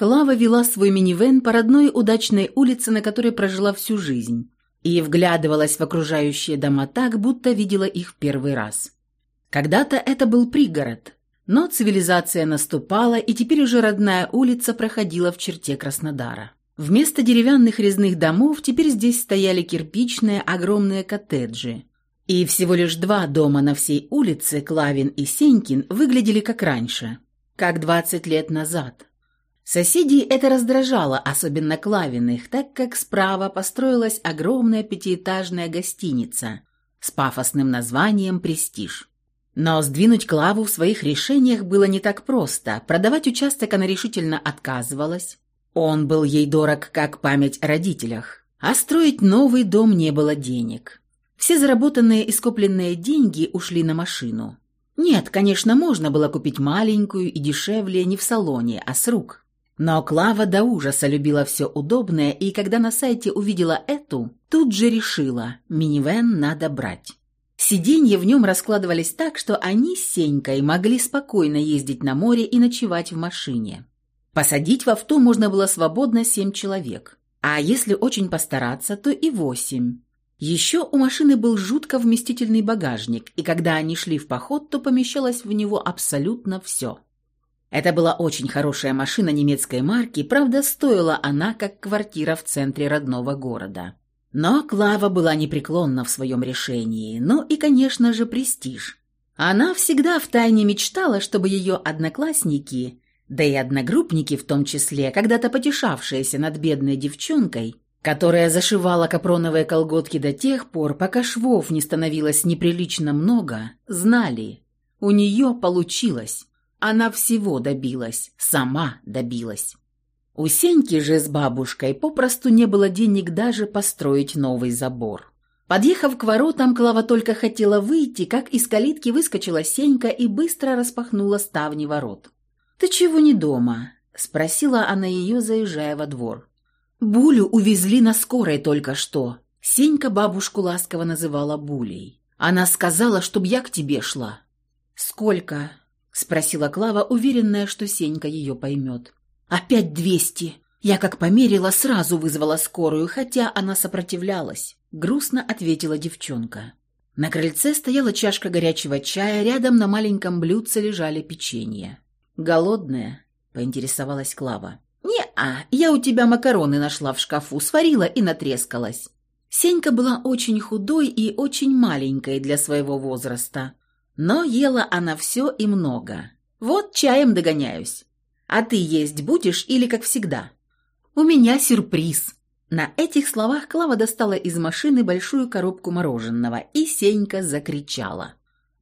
Клава вела свой минивэн по родной удачной улице, на которой прожила всю жизнь, и вглядывалась в окружающие дома так, будто видела их в первый раз. Когда-то это был пригород, но цивилизация наступала, и теперь уже родная улица проходила в черте Краснодара. Вместо деревянных резных домов теперь здесь стояли кирпичные огромные коттеджи. И всего лишь два дома на всей улице, Клавин и Сенькин, выглядели как раньше, как 20 лет назад. Соседей это раздражало, особенно Клавиных, так как справа построилась огромная пятиэтажная гостиница с пафосным названием «Престиж». Но сдвинуть Клаву в своих решениях было не так просто. Продавать участок она решительно отказывалась. Он был ей дорог, как память о родителях. А строить новый дом не было денег. Все заработанные и скопленные деньги ушли на машину. Нет, конечно, можно было купить маленькую и дешевле не в салоне, а с рук. Но Клава до ужаса любила все удобное, и когда на сайте увидела эту, тут же решила – минивэн надо брать. Сиденья в нем раскладывались так, что они с Сенькой могли спокойно ездить на море и ночевать в машине. Посадить в авто можно было свободно семь человек, а если очень постараться, то и восемь. Еще у машины был жутко вместительный багажник, и когда они шли в поход, то помещалось в него абсолютно все. Это была очень хорошая машина немецкой марки, правда, стоила она как квартира в центре родного города. Но Клава была непреклонна в своем решении, ну и, конечно же, престиж. Она всегда втайне мечтала, чтобы ее одноклассники да и одногруппники в том числе, когда-то потешавшиеся над бедной девчонкой, которая зашивала капроновые колготки до тех пор, пока швов не становилось неприлично много, знали. У нее получилось. Она всего добилась, сама добилась. У Сеньки же с бабушкой попросту не было денег даже построить новый забор. Подъехав к воротам, Клава только хотела выйти, как из калитки выскочила Сенька и быстро распахнула ставни ворот. «Ты чего не дома?» – спросила она ее, заезжая во двор. «Булю увезли на скорой только что». Сенька бабушку ласково называла Булей. «Она сказала, чтоб я к тебе шла». «Сколько?» – спросила Клава, уверенная, что Сенька ее поймет. «Опять двести!» Я как померила, сразу вызвала скорую, хотя она сопротивлялась. Грустно ответила девчонка. На крыльце стояла чашка горячего чая, рядом на маленьком блюдце лежали печенье. «Голодная?» – поинтересовалась Клава. «Не-а, я у тебя макароны нашла в шкафу, сварила и натрескалась». Сенька была очень худой и очень маленькой для своего возраста, но ела она все и много. Вот чаем догоняюсь. А ты есть будешь или как всегда? У меня сюрприз. На этих словах Клава достала из машины большую коробку мороженого, и Сенька закричала.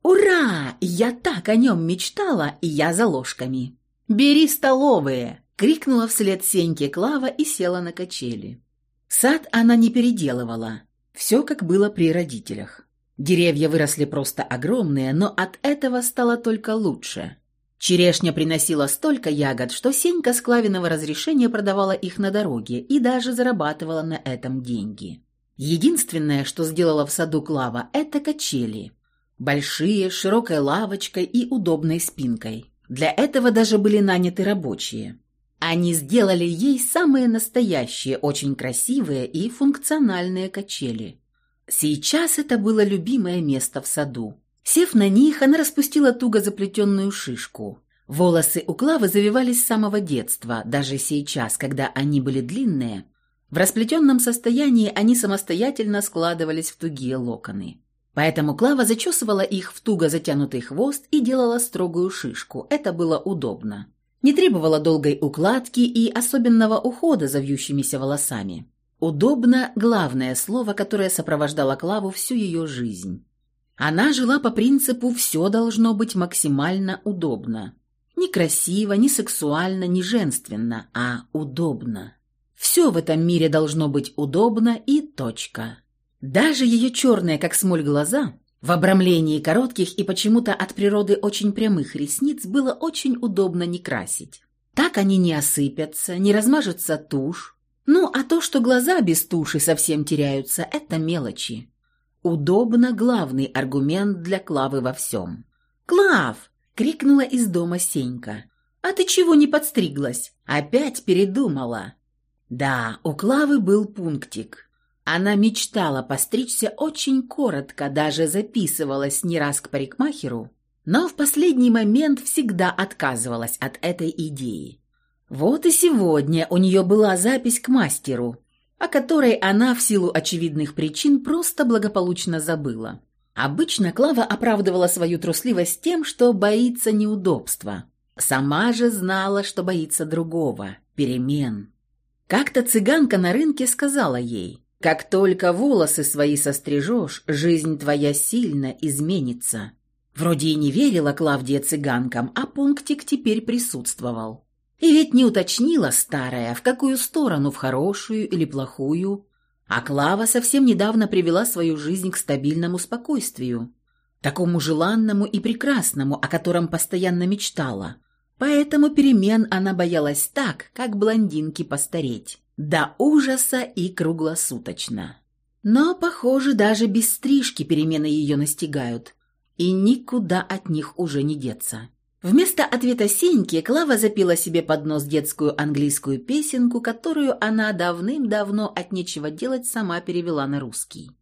«Ура! Я так о нем мечтала, и я за ложками!» «Бери столовые!» — крикнула вслед Сеньке Клава и села на качели. Сад она не переделывала. Все как было при родителях. Деревья выросли просто огромные, но от этого стало только лучше. Черешня приносила столько ягод, что Сенька с Клавиного разрешения продавала их на дороге и даже зарабатывала на этом деньги. Единственное, что сделала в саду Клава, это качели. Большие, с широкой лавочкой и удобной спинкой. Для этого даже были наняты рабочие. Они сделали ей самые настоящие, очень красивые и функциональные качели. Сейчас это было любимое место в саду. Сев на них, она распустила туго заплетенную шишку. Волосы у Клавы завивались с самого детства, даже сейчас, когда они были длинные. В расплетенном состоянии они самостоятельно складывались в тугие локоны. Поэтому Клава зачесывала их в туго затянутый хвост и делала строгую шишку. Это было удобно. Не требовало долгой укладки и особенного ухода за вьющимися волосами. Удобно – главное слово, которое сопровождало Клаву всю ее жизнь. Она жила по принципу «все должно быть максимально удобно». Не красиво, не сексуально, не женственно, а удобно. Все в этом мире должно быть удобно и точка. Даже ее черные, как смоль, глаза, в обрамлении коротких и почему-то от природы очень прямых ресниц было очень удобно не красить. Так они не осыпятся, не размажется тушь. Ну, а то, что глаза без туши совсем теряются, это мелочи. Удобно – главный аргумент для Клавы во всем. «Клав!» – крикнула из дома Сенька. «А ты чего не подстриглась? Опять передумала?» Да, у Клавы был пунктик. Она мечтала постричься очень коротко, даже записывалась не раз к парикмахеру, но в последний момент всегда отказывалась от этой идеи. Вот и сегодня у нее была запись к мастеру, о которой она в силу очевидных причин просто благополучно забыла. Обычно Клава оправдывала свою трусливость тем, что боится неудобства. Сама же знала, что боится другого – перемен. Как-то цыганка на рынке сказала ей, «Как только волосы свои сострижешь, жизнь твоя сильно изменится». Вроде и не верила Клавдия цыганкам, а пунктик теперь присутствовал. И ведь не уточнила старая, в какую сторону, в хорошую или плохую. А Клава совсем недавно привела свою жизнь к стабильному спокойствию, такому желанному и прекрасному, о котором постоянно мечтала. Поэтому перемен она боялась так, как блондинки постареть. До ужаса и круглосуточно. Но, похоже, даже без стрижки перемены ее настигают, и никуда от них уже не деться. Вместо ответа Сеньки Клава запила себе под нос детскую английскую песенку, которую она давным-давно от нечего делать сама перевела на русский.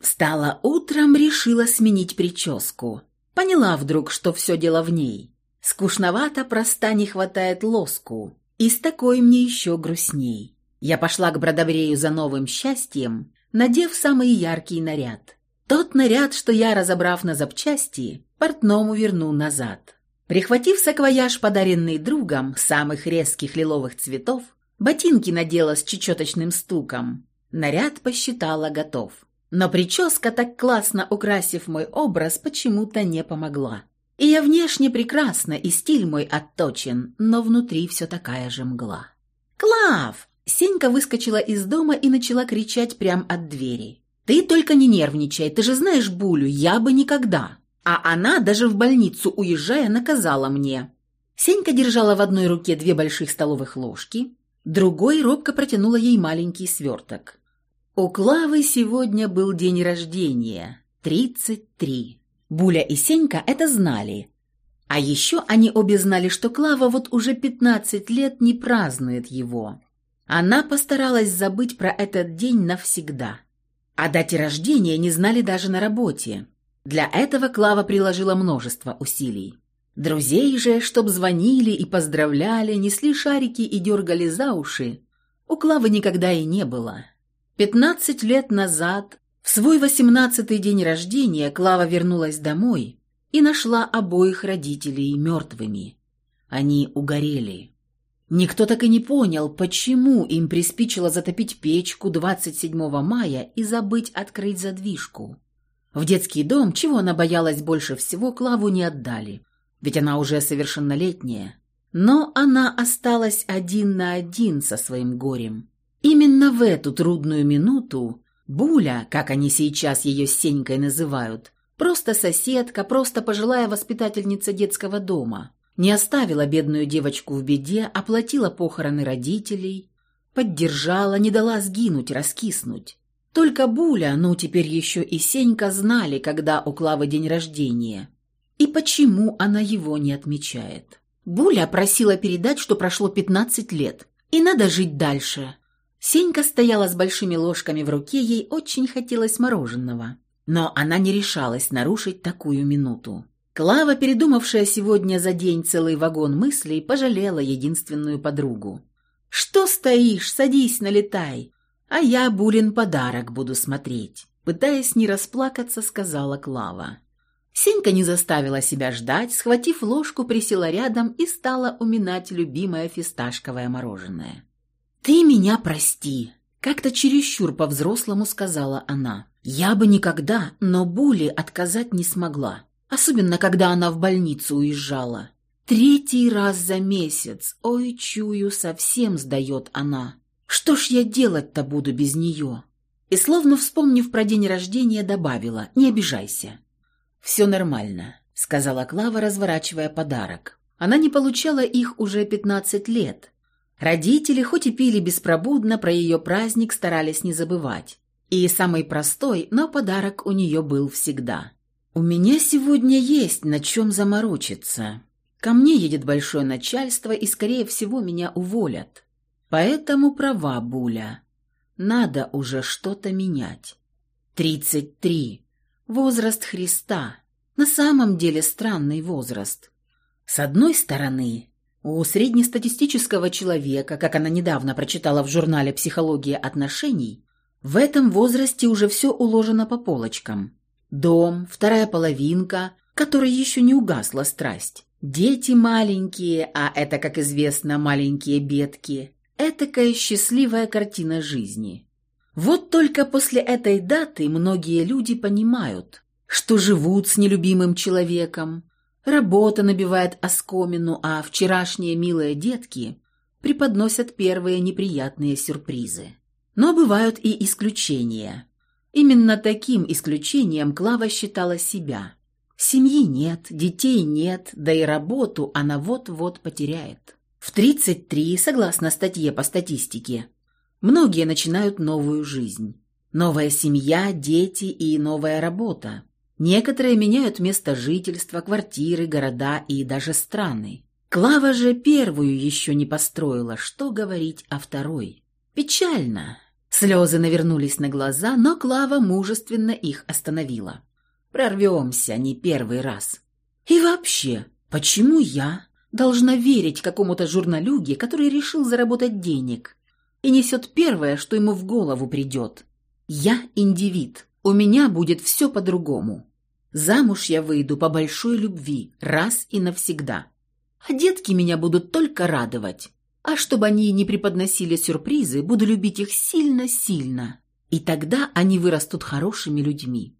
Встала утром, решила сменить прическу. Поняла вдруг, что все дело в ней. Скучновато, проста, не хватает лоску. И с такой мне еще грустней. Я пошла к Бродобрею за новым счастьем, надев самый яркий наряд. Тот наряд, что я, разобрав на запчасти, портному верну назад. Прихватив саквояж, подаренный другом, самых резких лиловых цветов, ботинки надела с чечеточным стуком. Наряд посчитала готов. Но прическа, так классно украсив мой образ, почему-то не помогла. И я внешне прекрасна, и стиль мой отточен, но внутри все такая же мгла. «Клав!» Сенька выскочила из дома и начала кричать прямо от двери. «Ты только не нервничай, ты же знаешь Булю, я бы никогда!» А она даже в больницу, уезжая, наказала мне. Сенька держала в одной руке две больших столовых ложки, другой робко протянула ей маленький сверток. У Клавы сегодня был день рождения. Тридцать три. Буля и Сенька это знали. А еще они обе знали, что Клава вот уже пятнадцать лет не празднует его. Она постаралась забыть про этот день навсегда. О дате рождения не знали даже на работе. Для этого Клава приложила множество усилий. Друзей же, чтоб звонили и поздравляли, несли шарики и дергали за уши, у Клавы никогда и не было. Пятнадцать лет назад, в свой восемнадцатый день рождения, Клава вернулась домой и нашла обоих родителей мертвыми. Они угорели. Никто так и не понял, почему им приспичило затопить печку 27 мая и забыть открыть задвижку. В детский дом, чего она боялась больше всего, Клаву не отдали, ведь она уже совершеннолетняя. Но она осталась один на один со своим горем. Именно в эту трудную минуту Буля, как они сейчас ее Сенькой называют, просто соседка, просто пожилая воспитательница детского дома, не оставила бедную девочку в беде, оплатила похороны родителей, поддержала, не дала сгинуть, раскиснуть. Только Буля, ну теперь еще и Сенька знали, когда у Клавы день рождения. И почему она его не отмечает. Буля просила передать, что прошло 15 лет, и надо жить дальше. Сенька стояла с большими ложками в руке, ей очень хотелось мороженого. Но она не решалась нарушить такую минуту. Клава, передумавшая сегодня за день целый вагон мыслей, пожалела единственную подругу. «Что стоишь? Садись, налетай. «А я Булин подарок буду смотреть», — пытаясь не расплакаться, сказала Клава. Сенька не заставила себя ждать, схватив ложку, присела рядом и стала уминать любимое фисташковое мороженое. «Ты меня прости», — как-то чересчур по-взрослому сказала она. «Я бы никогда, но Буле отказать не смогла, особенно когда она в больницу уезжала. Третий раз за месяц, ой, чую, совсем сдает она. Что ж я делать-то буду без нее?» И, словно вспомнив про день рождения, добавила «Не обижайся». «Все нормально», — сказала Клава, разворачивая подарок. Она не получала их уже пятнадцать лет. Родители, хоть и пили беспробудно, про ее праздник старались не забывать. И самый простой, но подарок у нее был всегда. «У меня сегодня есть на чем заморочиться». Ко мне едет большое начальство, и, скорее всего, меня уволят. Поэтому права Буля. Надо уже что-то менять. Тридцать три. Возраст Христа. На самом деле странный возраст. С одной стороны, у среднестатистического человека, как она недавно прочитала в журнале «Психология отношений», в этом возрасте уже все уложено по полочкам. Дом, вторая половинка, которой еще не угасла страсть. Дети маленькие, а это, как известно, маленькие бедки. Этакая счастливая картина жизни. Вот только после этой даты многие люди понимают, что живут с нелюбимым человеком, Работа набивает оскомину, а вчерашние милые детки преподносят первые неприятные сюрпризы. Но бывают и исключения. Именно таким исключением Клава считала себя. Семьи нет, детей нет, да и работу она вот-вот потеряет. В 33, согласно статье по статистике, многие начинают новую жизнь. Новая семья, дети и новая работа. Некоторые меняют место жительства, квартиры, города и даже страны. Клава же первую еще не построила, что говорить о второй. Печально. Слезы навернулись на глаза, но Клава мужественно их остановила. Прорвемся не первый раз. И вообще, почему я должна верить какому-то журналюге, который решил заработать денег и несет первое, что ему в голову придет? Я индивид, у меня будет все по-другому. Замуж я выйду по большой любви, раз и навсегда. А детки меня будут только радовать. А чтобы они не преподносили сюрпризы, буду любить их сильно-сильно. И тогда они вырастут хорошими людьми.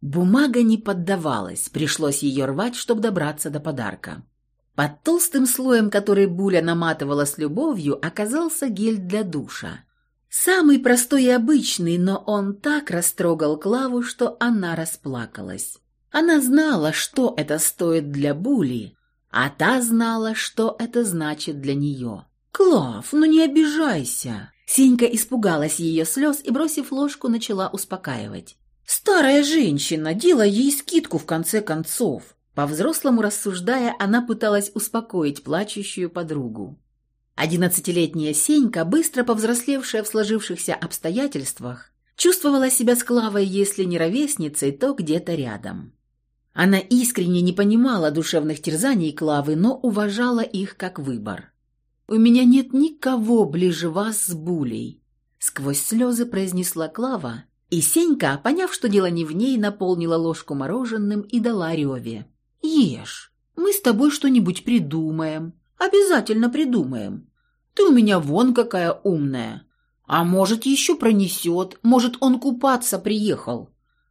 Бумага не поддавалась, пришлось ее рвать, чтобы добраться до подарка. Под толстым слоем, который Буля наматывала с любовью, оказался гель для душа. Самый простой и обычный, но он так растрогал Клаву, что она расплакалась. Она знала, что это стоит для Були, а та знала, что это значит для нее. «Клав, ну не обижайся!» Сенька испугалась ее слез и, бросив ложку, начала успокаивать. «Старая женщина, делай ей скидку в конце концов!» По-взрослому рассуждая, она пыталась успокоить плачущую подругу. Одиннадцатилетняя Сенька, быстро повзрослевшая в сложившихся обстоятельствах, чувствовала себя с Клавой, если не ровесницей, то где-то рядом. Она искренне не понимала душевных терзаний Клавы, но уважала их как выбор. «У меня нет никого ближе вас с Булей», — сквозь слезы произнесла Клава, и Сенька, поняв, что дело не в ней, наполнила ложку мороженым и дала Реве. «Ешь, мы с тобой что-нибудь придумаем». Обязательно придумаем. Ты у меня вон какая умная. А может, еще пронесет, может, он купаться приехал.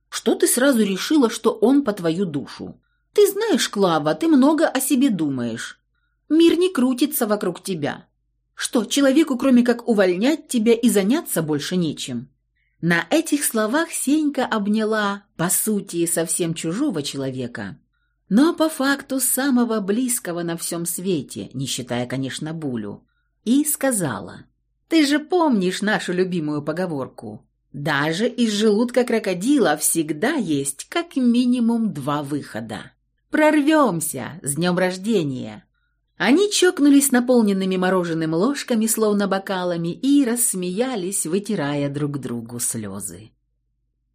Что ты сразу решила, что он по твою душу? Ты знаешь, Клава, ты много о себе думаешь. Мир не крутится вокруг тебя. Что, человеку, кроме как увольнять тебя и заняться больше нечем? На этих словах Сенька обняла, по сути, совсем чужого человека, но по факту самого близкого на всем свете, не считая, конечно, Булю, и сказала, «Ты же помнишь нашу любимую поговорку? Даже из желудка крокодила всегда есть как минимум два выхода. Прорвемся! С днем рождения!» Они чокнулись наполненными мороженым ложками, словно бокалами, и рассмеялись, вытирая друг другу слезы.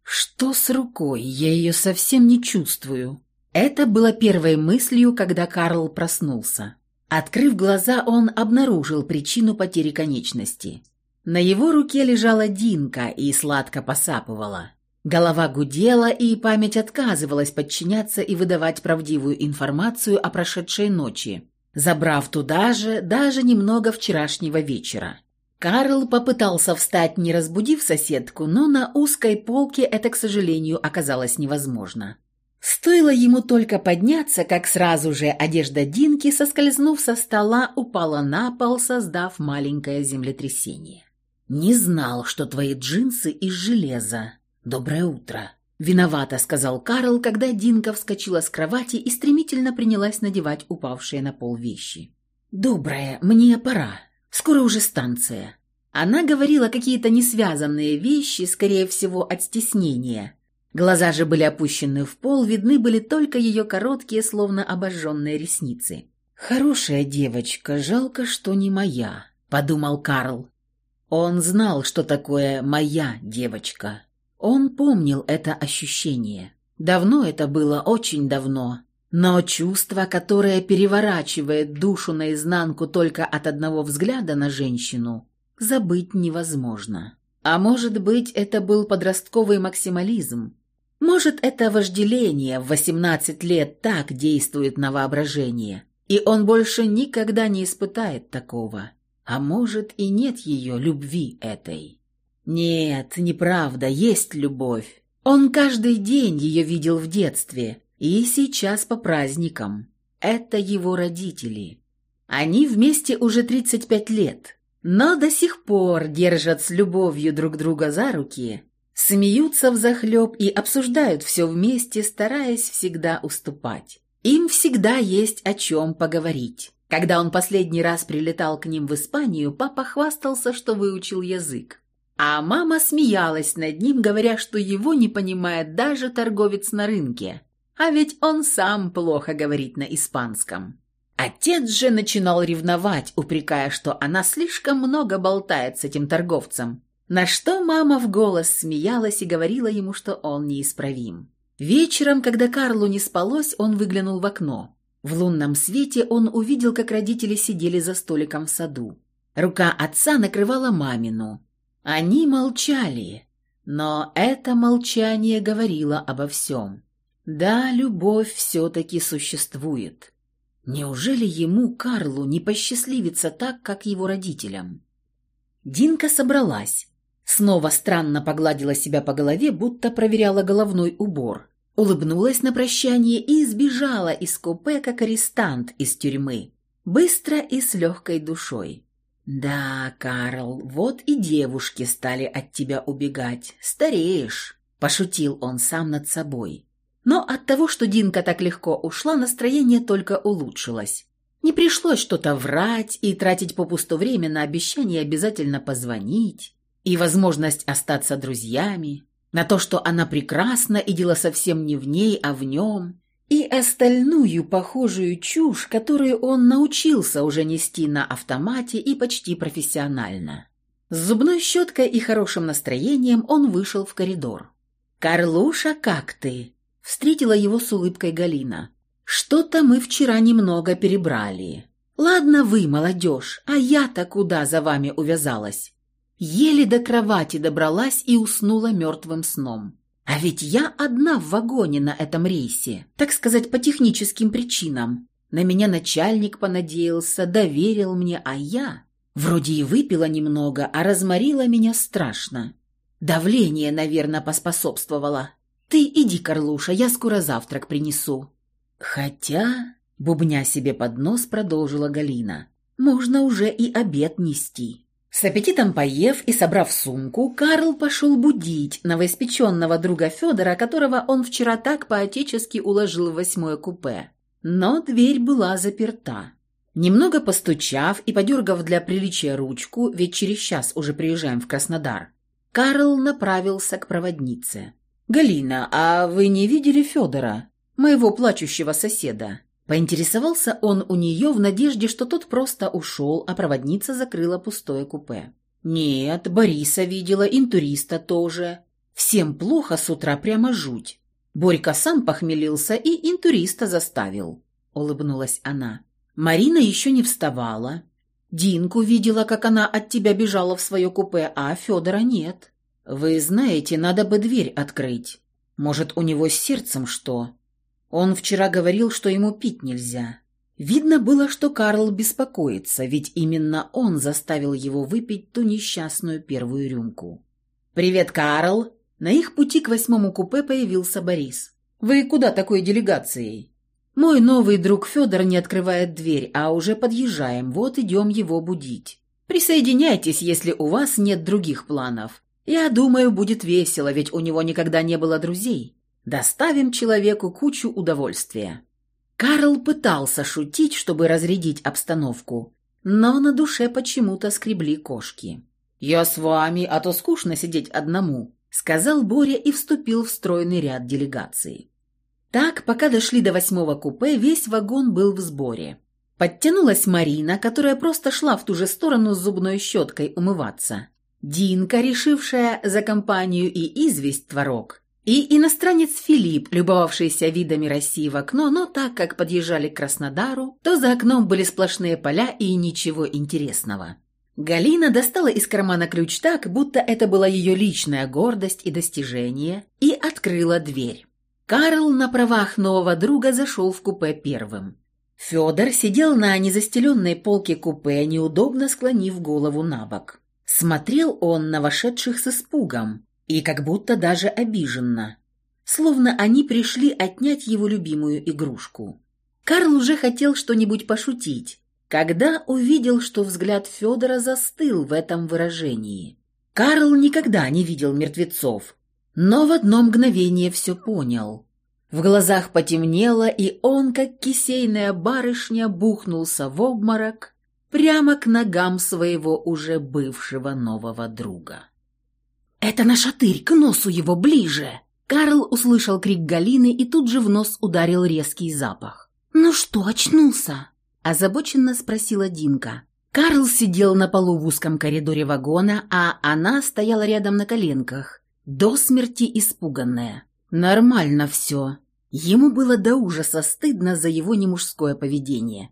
«Что с рукой? Я ее совсем не чувствую», это было первой мыслью, когда Карл проснулся. Открыв глаза, он обнаружил причину потери конечности. На его руке лежала Динка и сладко посапывала. Голова гудела, и память отказывалась подчиняться и выдавать правдивую информацию о прошедшей ночи, забрав туда же даже немного вчерашнего вечера. Карл попытался встать, не разбудив соседку, но на узкой полке это, к сожалению, оказалось невозможно. Стоило ему только подняться, как сразу же одежда Динки, соскользнув со стола, упала на пол, создав маленькое землетрясение. «Не знал, что твои джинсы из железа. Доброе утро!» «Виновата», — сказал Карл, когда Динка вскочила с кровати и стремительно принялась надевать упавшие на пол вещи. «Доброе, мне пора. Скоро уже станция». Она говорила какие-то несвязанные вещи, скорее всего, от стеснения, Глаза же были опущены в пол, видны были только ее короткие, словно обожженные ресницы. «Хорошая девочка, жалко, что не моя», — подумал Карл. Он знал, что такое «моя девочка». Он помнил это ощущение. Давно это было, очень давно. Но чувство, которое переворачивает душу наизнанку только от одного взгляда на женщину, забыть невозможно. А может быть, это был подростковый максимализм. Может, это вожделение в 18 лет так действует на воображение, и он больше никогда не испытает такого. А может, и нет ее любви этой. Нет, неправда, есть любовь. Он каждый день ее видел в детстве, и сейчас по праздникам. Это его родители. Они вместе уже 35 лет но до сих пор держат с любовью друг друга за руки, смеются взахлеб и обсуждают все вместе, стараясь всегда уступать. Им всегда есть о чем поговорить. Когда он последний раз прилетал к ним в Испанию, папа хвастался, что выучил язык. А мама смеялась над ним, говоря, что его не понимает даже торговец на рынке. А ведь он сам плохо говорит на испанском. Отец же начинал ревновать, упрекая, что она слишком много болтает с этим торговцем. На что мама в голос смеялась и говорила ему, что он неисправим. Вечером, когда Карлу не спалось, он выглянул в окно. В лунном свете он увидел, как родители сидели за столиком в саду. Рука отца накрывала мамину. Они молчали, но это молчание говорило обо всем. Да, любовь все-таки существует. Неужели ему, Карлу, не посчастливится так, как его родителям? Динка собралась. Снова странно погладила себя по голове, будто проверяла головной убор. Улыбнулась на прощание и сбежала из купе, как арестант из тюрьмы. Быстро и с легкой душой. «Да, Карл, вот и девушки стали от тебя убегать. Стареешь», – пошутил он сам над собой. Но от того, что Динка так легко ушла, настроение только улучшилось. Не пришлось что-то врать и тратить попусту время на обещание обязательно позвонить и возможность остаться друзьями, на то, что она прекрасна и дело совсем не в ней, а в нем, и остальную похожую чушь, которую он научился уже нести на автомате и почти профессионально. С зубной щеткой и хорошим настроением он вышел в коридор. «Карлуша, как ты?» Встретила его с улыбкой Галина. «Что-то мы вчера немного перебрали. Ладно вы, молодежь, а я-то куда за вами увязалась?» Еле до кровати добралась и уснула мертвым сном. А ведь я одна в вагоне на этом рейсе, так сказать, по техническим причинам. На меня начальник понадеялся, доверил мне, а я... Вроде и выпила немного, а разморила меня страшно. Давление, наверное, поспособствовало. «Ты иди, Карлуша, я скоро завтрак принесу». «Хотя...» — бубня себе под нос продолжила Галина. «Можно уже и обед нести». С аппетитом поев и собрав сумку, Карл пошел будить новоиспеченного друга Федора, которого он вчера так поотечески уложил в восьмое купе. Но дверь была заперта. Немного постучав и подергав для приличия ручку, ведь через час уже приезжаем в Краснодар, Карл направился к проводнице. «Галина, а вы не видели Федора, моего плачущего соседа?» Поинтересовался он у нее в надежде, что тот просто ушел, а проводница закрыла пустое купе. «Нет, Бориса видела, интуриста тоже. Всем плохо с утра, прямо жуть. Борька сам похмелился и интуриста заставил», — улыбнулась она. «Марина еще не вставала. Динку видела, как она от тебя бежала в свое купе, а Федора нет. «Вы знаете, надо бы дверь открыть. Может, у него с сердцем что? Он вчера говорил, что ему пить нельзя». Видно было, что Карл беспокоится, ведь именно он заставил его выпить ту несчастную первую рюмку. «Привет, Карл!» На их пути к восьмому купе появился Борис. «Вы куда такой делегацией?» «Мой новый друг Федор не открывает дверь, а уже подъезжаем, вот идем его будить. Присоединяйтесь, если у вас нет других планов. Я думаю, будет весело, ведь у него никогда не было друзей. Доставим человеку кучу удовольствия». Карл пытался шутить, чтобы разрядить обстановку, но на душе почему-то скребли кошки. «Я с вами, а то скучно сидеть одному», — сказал Боря и вступил в стройный ряд делегации. Так, пока дошли до восьмого купе, весь вагон был в сборе. Подтянулась Марина, которая просто шла в ту же сторону с зубной щеткой умываться. Динка, решившая за компанию и известь творог. И иностранец Филипп, любовавшийся видами России в окно, но так как подъезжали к Краснодару, то за окном были сплошные поля и ничего интересного. Галина достала из кармана ключ так, будто это была ее личная гордость и достижение, и открыла дверь. Карл на правах нового друга зашел в купе первым. Федор сидел на незастеленной полке купе, неудобно склонив голову на бок. Смотрел он на вошедших с испугом и как будто даже обиженно, словно они пришли отнять его любимую игрушку. Карл уже хотел что-нибудь пошутить, когда увидел, что взгляд Федора застыл в этом выражении. Карл никогда не видел мертвецов, но в одно мгновение все понял. В глазах потемнело, и он, как кисейная барышня, бухнулся в обморок прямо к ногам своего уже бывшего нового друга. «Это наш отырь, к носу его ближе!» Карл услышал крик Галины и тут же в нос ударил резкий запах. «Ну что, очнулся?» – озабоченно спросила Динка. Карл сидел на полу в узком коридоре вагона, а она стояла рядом на коленках, до смерти испуганная. Нормально все. Ему было до ужаса стыдно за его немужское поведение.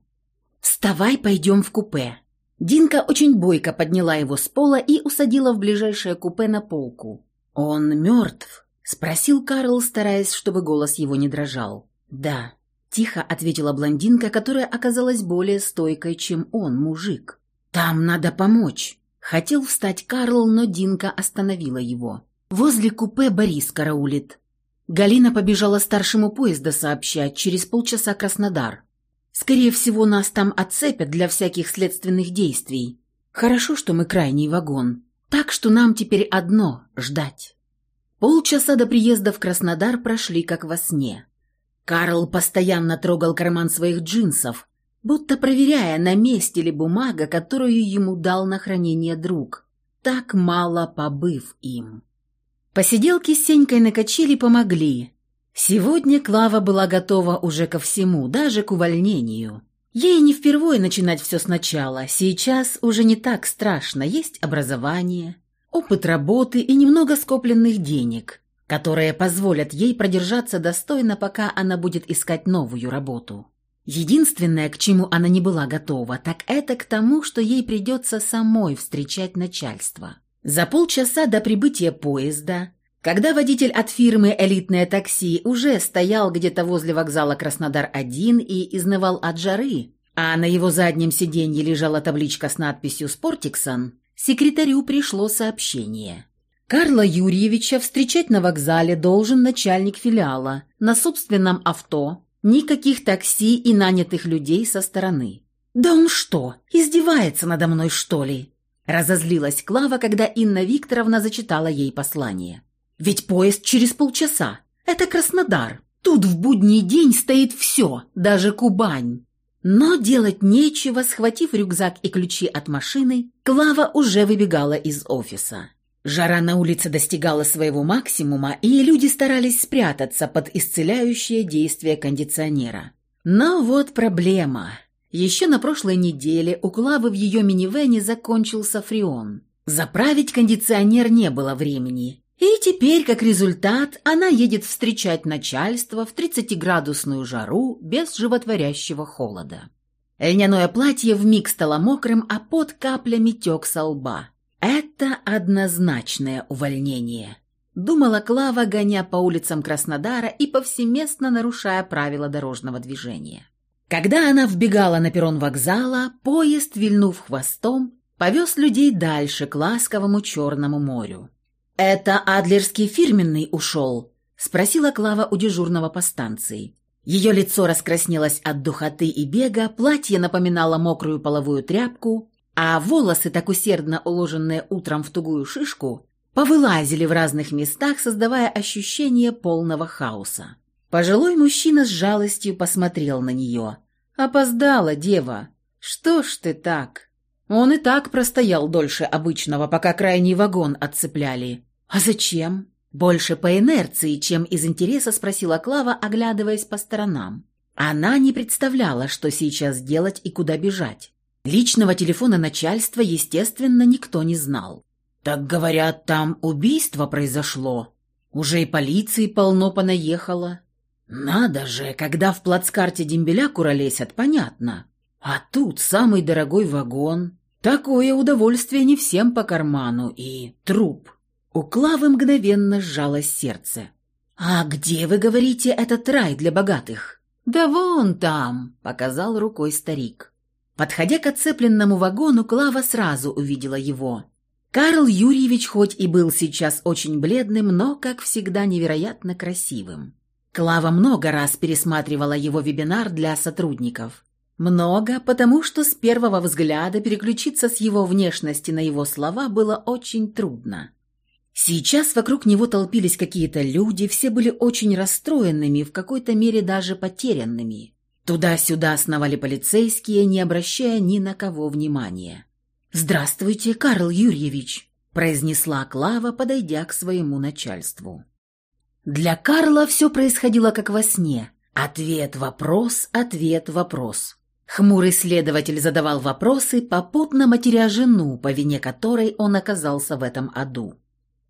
«Вставай, пойдем в купе». Динка очень бойко подняла его с пола и усадила в ближайшее купе на полку. «Он мертв?» – спросил Карл, стараясь, чтобы голос его не дрожал. «Да», – тихо ответила блондинка, которая оказалась более стойкой, чем он, мужик. «Там надо помочь». Хотел встать Карл, но Динка остановила его. «Возле купе Борис караулит. Галина побежала старшему поезда сообщать, через полчаса Краснодар. Скорее всего, нас там отцепят для всяких следственных действий. Хорошо, что мы крайний вагон. Так что нам теперь одно – ждать. Полчаса до приезда в Краснодар прошли как во сне. Карл постоянно трогал карман своих джинсов, будто проверяя, на месте ли бумага, которую ему дал на хранение друг, так мало побыв им. Посиделки с Сенькой на качели помогли. Сегодня Клава была готова уже ко всему, даже к увольнению. Ей не впервые начинать все сначала, сейчас уже не так страшно, есть образование, опыт работы и немного скопленных денег, которые позволят ей продержаться достойно, пока она будет искать новую работу. Единственное, к чему она не была готова, так это к тому, что ей придется самой встречать начальство. За полчаса до прибытия поезда, когда водитель от фирмы «Элитное такси» уже стоял где-то возле вокзала Краснодар-1 и изнывал от жары, а на его заднем сиденье лежала табличка с надписью «Спортиксон», секретарю пришло сообщение. Карла Юрьевича встречать на вокзале должен начальник филиала на собственном авто, никаких такси и нанятых людей со стороны. «Да он что, издевается надо мной, что ли?» Разозлилась Клава, когда Инна Викторовна зачитала ей послание. «Ведь поезд через полчаса. Это Краснодар. Тут в будний день стоит все, даже Кубань». Но делать нечего, схватив рюкзак и ключи от машины, Клава уже выбегала из офиса. Жара на улице достигала своего максимума, и люди старались спрятаться под исцеляющее действие кондиционера. Но вот проблема. Еще на прошлой неделе у Клавы в ее минивэне закончился фреон. Заправить кондиционер не было времени. И теперь, как результат, она едет встречать начальство в 30-градусную жару без животворящего холода. Льняное платье вмиг стало мокрым, а под каплями тек со лба. Это однозначное увольнение. Думала Клава, гоня по улицам Краснодара и повсеместно нарушая правила дорожного движения. Когда она вбегала на перрон вокзала, поезд, вильнув хвостом, повез людей дальше к ласковому Черному морю. «Это Адлерский фирменный ушел?» – спросила Клава у дежурного по станции. Ее лицо раскраснелось от духоты и бега, платье напоминало мокрую половую тряпку, а волосы, так усердно уложенные утром в тугую шишку, повылазили в разных местах, создавая ощущение полного хаоса. Пожилой мужчина с жалостью посмотрел на нее. «Опоздала, дева. Что ж ты так?» Он и так простоял дольше обычного, пока крайний вагон отцепляли. «А зачем?» Больше по инерции, чем из интереса спросила Клава, оглядываясь по сторонам. Она не представляла, что сейчас делать и куда бежать. Личного телефона начальства, естественно, никто не знал. «Так, говорят, там убийство произошло. Уже и полиции полно понаехало. Надо же, когда в плацкарте дембеля куролесят, понятно. А тут самый дорогой вагон. Такое удовольствие не всем по карману. И труп». У Клавы мгновенно сжалось сердце. «А где, вы говорите, этот рай для богатых?» «Да вон там», — показал рукой старик. Подходя к оцепленному вагону, Клава сразу увидела его. Карл Юрьевич хоть и был сейчас очень бледным, но, как всегда, невероятно красивым. Клава много раз пересматривала его вебинар для сотрудников. Много, потому что с первого взгляда переключиться с его внешности на его слова было очень трудно. Сейчас вокруг него толпились какие-то люди, все были очень расстроенными, в какой-то мере даже потерянными. Туда-сюда сновали полицейские, не обращая ни на кого внимания. «Здравствуйте, Карл Юрьевич», – произнесла Клава, подойдя к своему начальству. Для Карла все происходило как во сне. Ответ-вопрос, ответ-вопрос. Хмурый следователь задавал вопросы, попутно матеря жену, по вине которой он оказался в этом аду.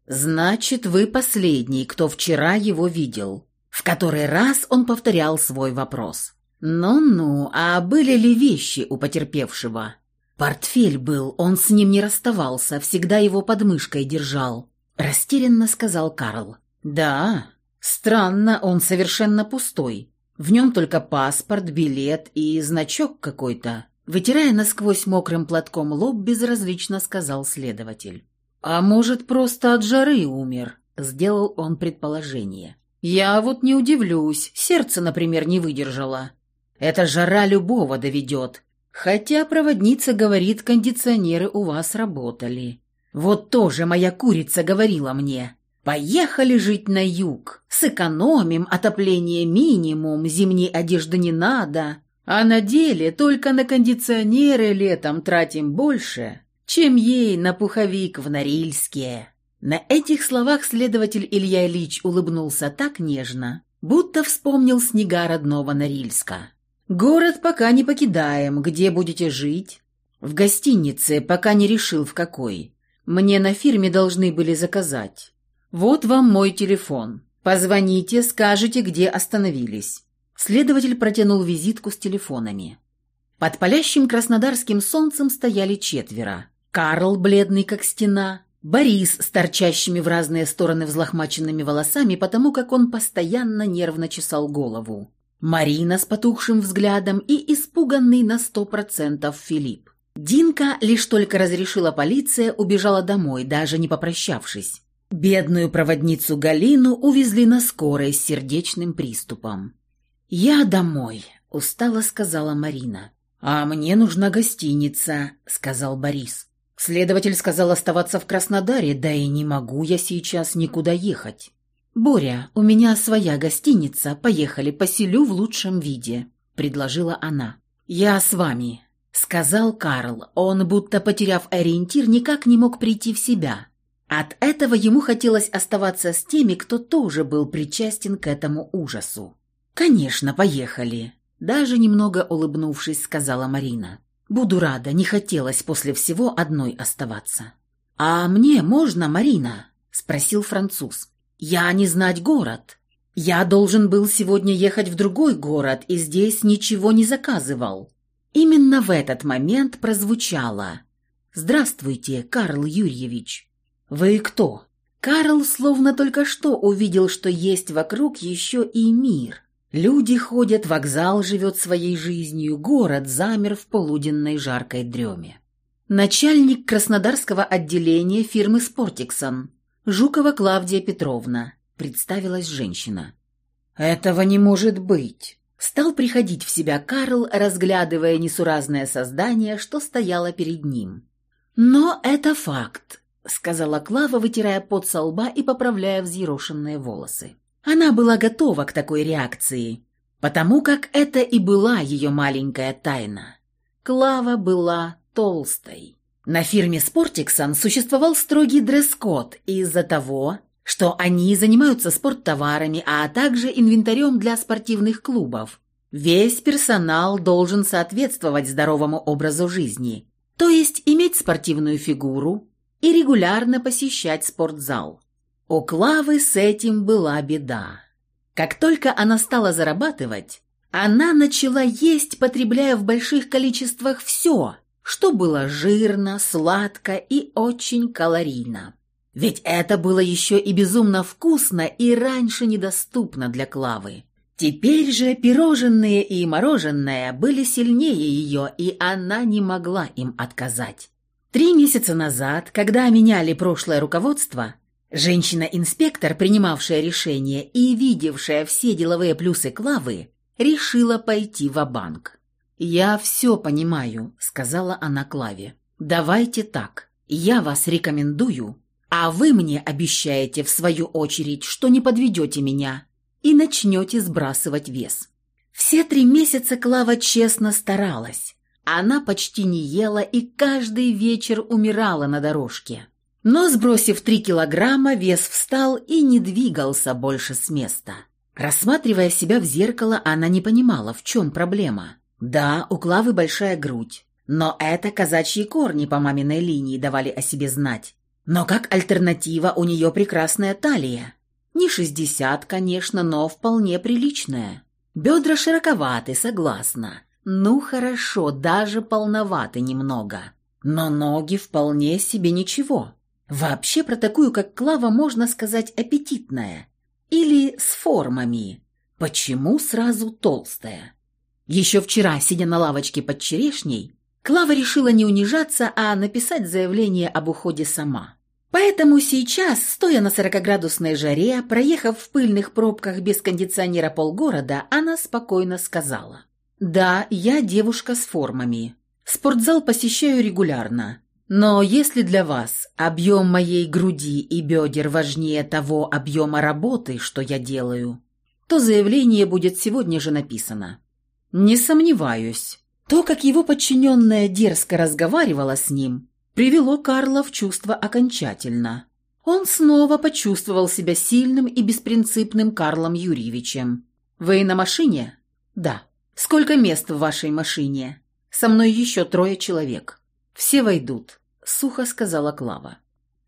«Значит, вы последний, кто вчера его видел». В который раз он повторял свой вопрос. «Ну-ну, а были ли вещи у потерпевшего?» «Портфель был, он с ним не расставался, всегда его под мышкой держал», – растерянно сказал Карл. «Да, странно, он совершенно пустой. В нем только паспорт, билет и значок какой-то». Вытирая насквозь мокрым платком лоб, безразлично сказал следователь. «А может, просто от жары умер?» – сделал он предположение. «Я вот не удивлюсь, сердце, например, не выдержало. Эта жара любого доведет. Хотя проводница говорит, кондиционеры у вас работали. Вот тоже моя курица говорила мне. Поехали жить на юг. Сэкономим, отопление минимум, зимней одежды не надо. А на деле только на кондиционеры летом тратим больше, чем ей на пуховик в Норильске». На этих словах следователь Илья Ильич улыбнулся так нежно, будто вспомнил снега родного Норильска. «Город пока не покидаем. Где будете жить?» «В гостинице, пока не решил в какой. Мне на фирме должны были заказать. Вот вам мой телефон. Позвоните, скажете, где остановились». Следователь протянул визитку с телефонами. Под палящим краснодарским солнцем стояли четверо. Карл, бледный как стена, Борис с торчащими в разные стороны взлохмаченными волосами, потому как он постоянно нервно чесал голову. Марина с потухшим взглядом и испуганный на сто процентов Филипп. Динка, лишь только разрешила полиция, убежала домой, даже не попрощавшись. Бедную проводницу Галину увезли на скорой с сердечным приступом. «Я домой», — устало сказала Марина. «А мне нужна гостиница», — сказал Борис. Следователь сказал оставаться в Краснодаре, да и не могу я сейчас никуда ехать. «Боря, у меня своя гостиница, поехали, поселю в лучшем виде», — предложила она. «Я с вами», — сказал Карл. Он, будто потеряв ориентир, никак не мог прийти в себя. От этого ему хотелось оставаться с теми, кто тоже был причастен к этому ужасу. «Конечно, поехали», — даже немного улыбнувшись, сказала Марина. «Буду рада, не хотелось после всего одной оставаться». «А мне можно, Марина?» — спросил француз. «Я не знать город. Я должен был сегодня ехать в другой город и здесь ничего не заказывал». Именно в этот момент прозвучало «Здравствуйте, Карл Юрьевич». «Вы кто?» Карл словно только что увидел, что есть вокруг еще и мир. Люди ходят, вокзал живет своей жизнью, город замер в полуденной жаркой дреме. Начальник Краснодарского отделения фирмы «Спортиксон», «Жукова Клавдия Петровна», — представилась женщина. «Этого не может быть!» Стал приходить в себя Карл, разглядывая несуразное создание, что стояло перед ним. «Но это факт», — сказала Клава, вытирая пот со лба и поправляя взъерошенные волосы. Она была готова к такой реакции, потому как это и была ее маленькая тайна. Клава была толстой. На фирме «Спортиксон» существовал строгий дресс-код из-за того, что они занимаются спорттоварами, а также инвентарем для спортивных клубов. Весь персонал должен соответствовать здоровому образу жизни, то есть иметь спортивную фигуру и регулярно посещать спортзал. У Клавы с этим была беда. Как только она стала зарабатывать, она начала есть, потребляя в больших количествах все, что было жирно, сладко и очень калорийно. Ведь это было еще и безумно вкусно и раньше недоступно для Клавы. Теперь же пирожные и мороженое были сильнее ее, и она не могла им отказать. Три месяца назад, когда меняли прошлое руководство, женщина-инспектор, принимавшая решение и видевшая все деловые плюсы Клавы, решила пойти в банк «Я все понимаю», — сказала она Клаве. «Давайте так. Я вас рекомендую, а вы мне обещаете, в свою очередь, что не подведете меня и начнете сбрасывать вес. Все три месяца Клава честно старалась. Она почти не ела и каждый вечер умирала на дорожке. Но, сбросив три килограмма, вес встал и не двигался больше с места. Рассматривая себя в зеркало, она не понимала, в чем проблема. Да, у Клавы большая грудь, но это казачьи корни по маминой линии давали о себе знать. Но как альтернатива у нее прекрасная талия. Не шестьдесят, конечно, но вполне приличная. Бедра широковаты, согласна. Ну хорошо, даже полноваты немного. Но ноги вполне себе ничего. Вообще про такую, как Клава, можно сказать аппетитная. Или с формами. Почему сразу толстая? Еще вчера, сидя на лавочке под черешней, Клава решила не унижаться, а написать заявление об уходе сама. Поэтому сейчас, стоя на сорокоградусной жаре, проехав в пыльных пробках без кондиционера полгорода, она спокойно сказала. «Да, я девушка с формами. Спортзал посещаю регулярно. Но если для вас объем моей груди и бедер важнее того объема работы, что я делаю, то заявление будет сегодня же написано». «Не сомневаюсь». То, как его подчиненная дерзко разговаривала с ним, привело Карла в чувство окончательно. Он снова почувствовал себя сильным и беспринципным Карлом Юрьевичем. «Вы на машине?» «Да». «Сколько мест в вашей машине?» «Со мной еще трое человек». «Все войдут», — сухо сказала Клава.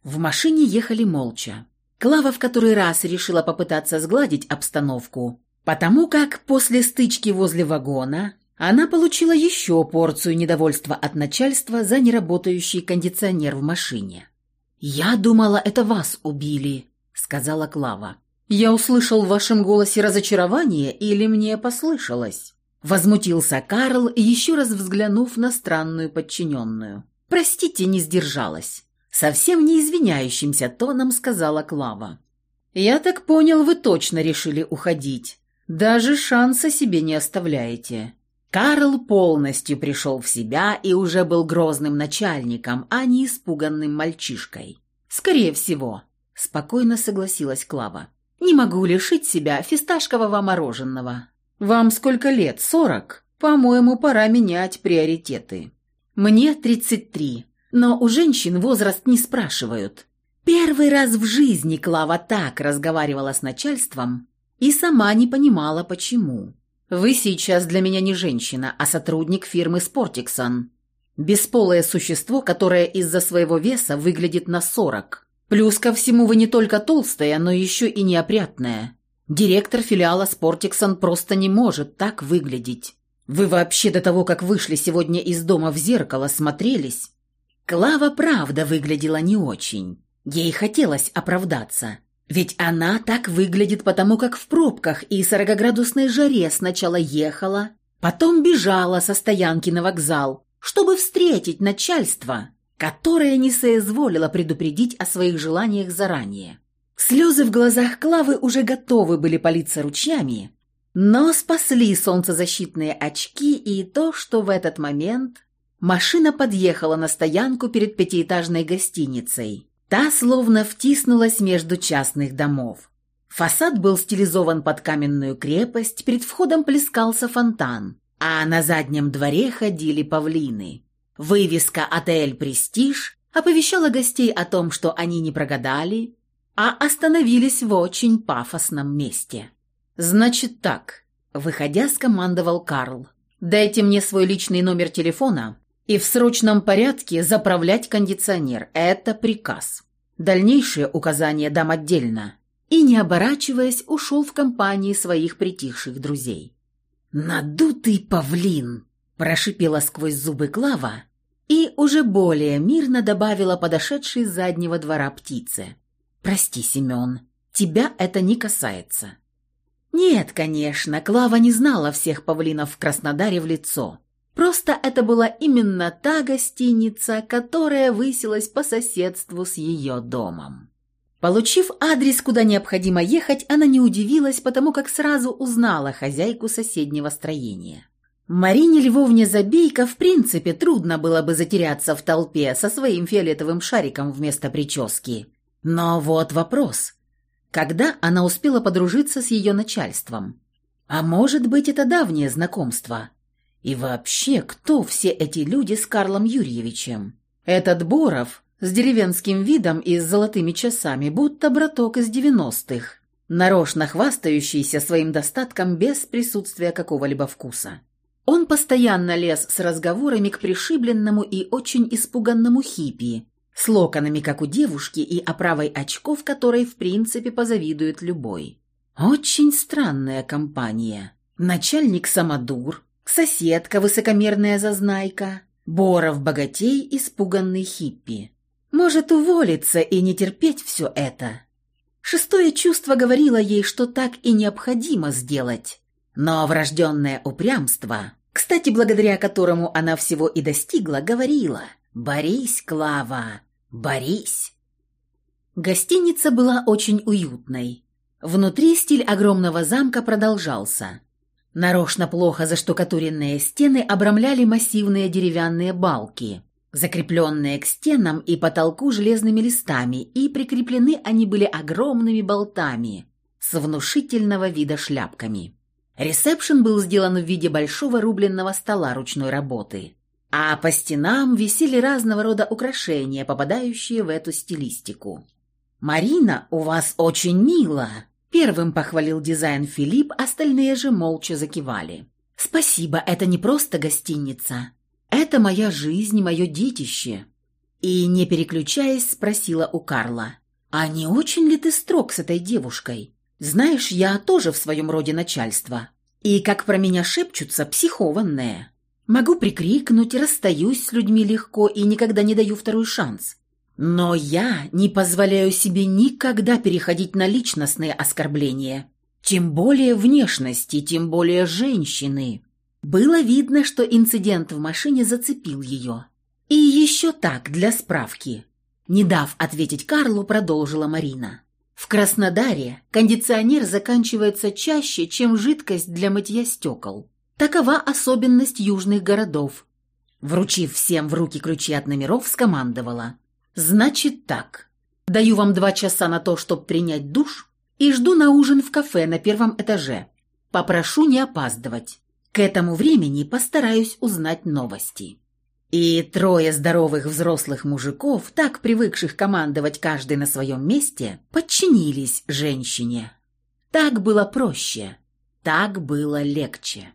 В машине ехали молча. Клава в который раз решила попытаться сгладить обстановку, потому как после стычки возле вагона она получила еще порцию недовольства от начальства за неработающий кондиционер в машине. «Я думала, это вас убили», — сказала Клава. «Я услышал в вашем голосе разочарование или мне послышалось?» Возмутился Карл, еще раз взглянув на странную подчиненную. «Простите, не сдержалась». Совсем не извиняющимся тоном сказала Клава. «Я так понял, вы точно решили уходить. Даже шанса себе не оставляете. Карл полностью пришел в себя и уже был грозным начальником, а не испуганным мальчишкой. «Скорее всего», — спокойно согласилась Клава. «Не могу лишить себя фисташкового мороженого. Вам сколько лет? Сорок? По-моему, пора менять приоритеты. Мне тридцать три, но у женщин возраст не спрашивают. Первый раз в жизни Клава так разговаривала с начальством и сама не понимала, почему. Вы сейчас для меня не женщина, а сотрудник фирмы «Спортиксон». Бесполое существо, которое из-за своего веса выглядит на сорок. Плюс ко всему вы не только толстая, но еще и неопрятная. Директор филиала «Спортиксон» просто не может так выглядеть. Вы вообще до того, как вышли сегодня из дома в зеркало, смотрелись? Клава правда выглядела не очень. Ей хотелось оправдаться. Ведь она так выглядит потому, как в пробках и сорокоградусной жаре сначала ехала, потом бежала со стоянки на вокзал, чтобы встретить начальство, которое не соизволило предупредить о своих желаниях заранее. Слезы в глазах Клавы уже готовы были политься ручьями, но спасли солнцезащитные очки и то, что в этот момент машина подъехала на стоянку перед пятиэтажной гостиницей – Та словно втиснулась между частных домов. Фасад был стилизован под каменную крепость, перед входом плескался фонтан, а на заднем дворе ходили павлины. Вывеска «Отель Престиж» оповещала гостей о том, что они не прогадали, а остановились в очень пафосном месте. «Значит так», Выходя, скомандовал Карл. «Дайте мне свой личный номер телефона и в срочном порядке заправлять кондиционер. Это приказ. Дальнейшие указания дам отдельно». И, не оборачиваясь, ушел в компании своих притихших друзей. «Надутый павлин!» – прошипела сквозь зубы Клава и уже более мирно добавила подошедшей с заднего двора птице. «Прости, Семен, тебя это не касается». Нет, конечно, Клава не знала всех павлинов в Краснодаре в лицо. Просто это была именно та гостиница, которая высилась по соседству с ее домом. Получив адрес, куда необходимо ехать, она не удивилась, потому как сразу узнала хозяйку соседнего строения. Марине Львовне Забейко в принципе трудно было бы затеряться в толпе со своим фиолетовым шариком вместо прически. Но вот вопрос. Когда она успела подружиться с ее начальством? А может быть, это давнее знакомство? И вообще, кто все эти люди с Карлом Юрьевичем? Этот Боров с деревенским видом и с золотыми часами, будто браток из девяностых, нарочно хвастающийся своим достатком без присутствия какого-либо вкуса. Он постоянно лез с разговорами к пришибленному и очень испуганному хиппи, с локонами, как у девушки, и оправой очков, которой, в принципе, позавидует любой. Очень странная компания. Начальник самодур, соседка высокомерная зазнайка, Боров-богатей, испуганный хиппи. Может уволиться и не терпеть все это. Шестое чувство говорило ей, что так и необходимо сделать. Но врожденное упрямство, кстати, благодаря которому она всего и достигла, говорила «Борись, Клава, Борись!» Гостиница была очень уютной. Внутри стиль огромного замка продолжался. Нарочно плохо заштукатуренные стены обрамляли массивные деревянные балки, закрепленные к стенам и потолку железными листами, и прикреплены они были огромными болтами с внушительного вида шляпками. Ресепшн был сделан в виде большого рубленного стола ручной работы а по стенам висели разного рода украшения, попадающие в эту стилистику. «Марина, у вас очень мило!» Первым похвалил дизайн Филипп, остальные же молча закивали. «Спасибо, это не просто гостиница. Это моя жизнь, мое детище». И, не переключаясь, спросила у Карла. «А не очень ли ты строг с этой девушкой? Знаешь, я тоже в своем роде начальство. И, как про меня шепчутся, психованная. Могу прикрикнуть, расстаюсь с людьми легко и никогда не даю второй шанс. Но я не позволяю себе никогда переходить на личностные оскорбления. Тем более внешности, тем более женщины. Было видно, что инцидент в машине зацепил ее. И еще так, для справки. Не дав ответить Карлу, продолжила Марина. В Краснодаре кондиционер заканчивается чаще, чем жидкость для мытья стекол. Такова особенность южных городов. Вручив всем в руки ключи от номеров, скомандовала. «Значит так. Даю вам два часа на то, чтобы принять душ, и жду на ужин в кафе на первом этаже. Попрошу не опаздывать. К этому времени постараюсь узнать новости». И трое здоровых взрослых мужиков, так привыкших командовать каждый на своем месте, подчинились женщине. Так было проще, так было легче.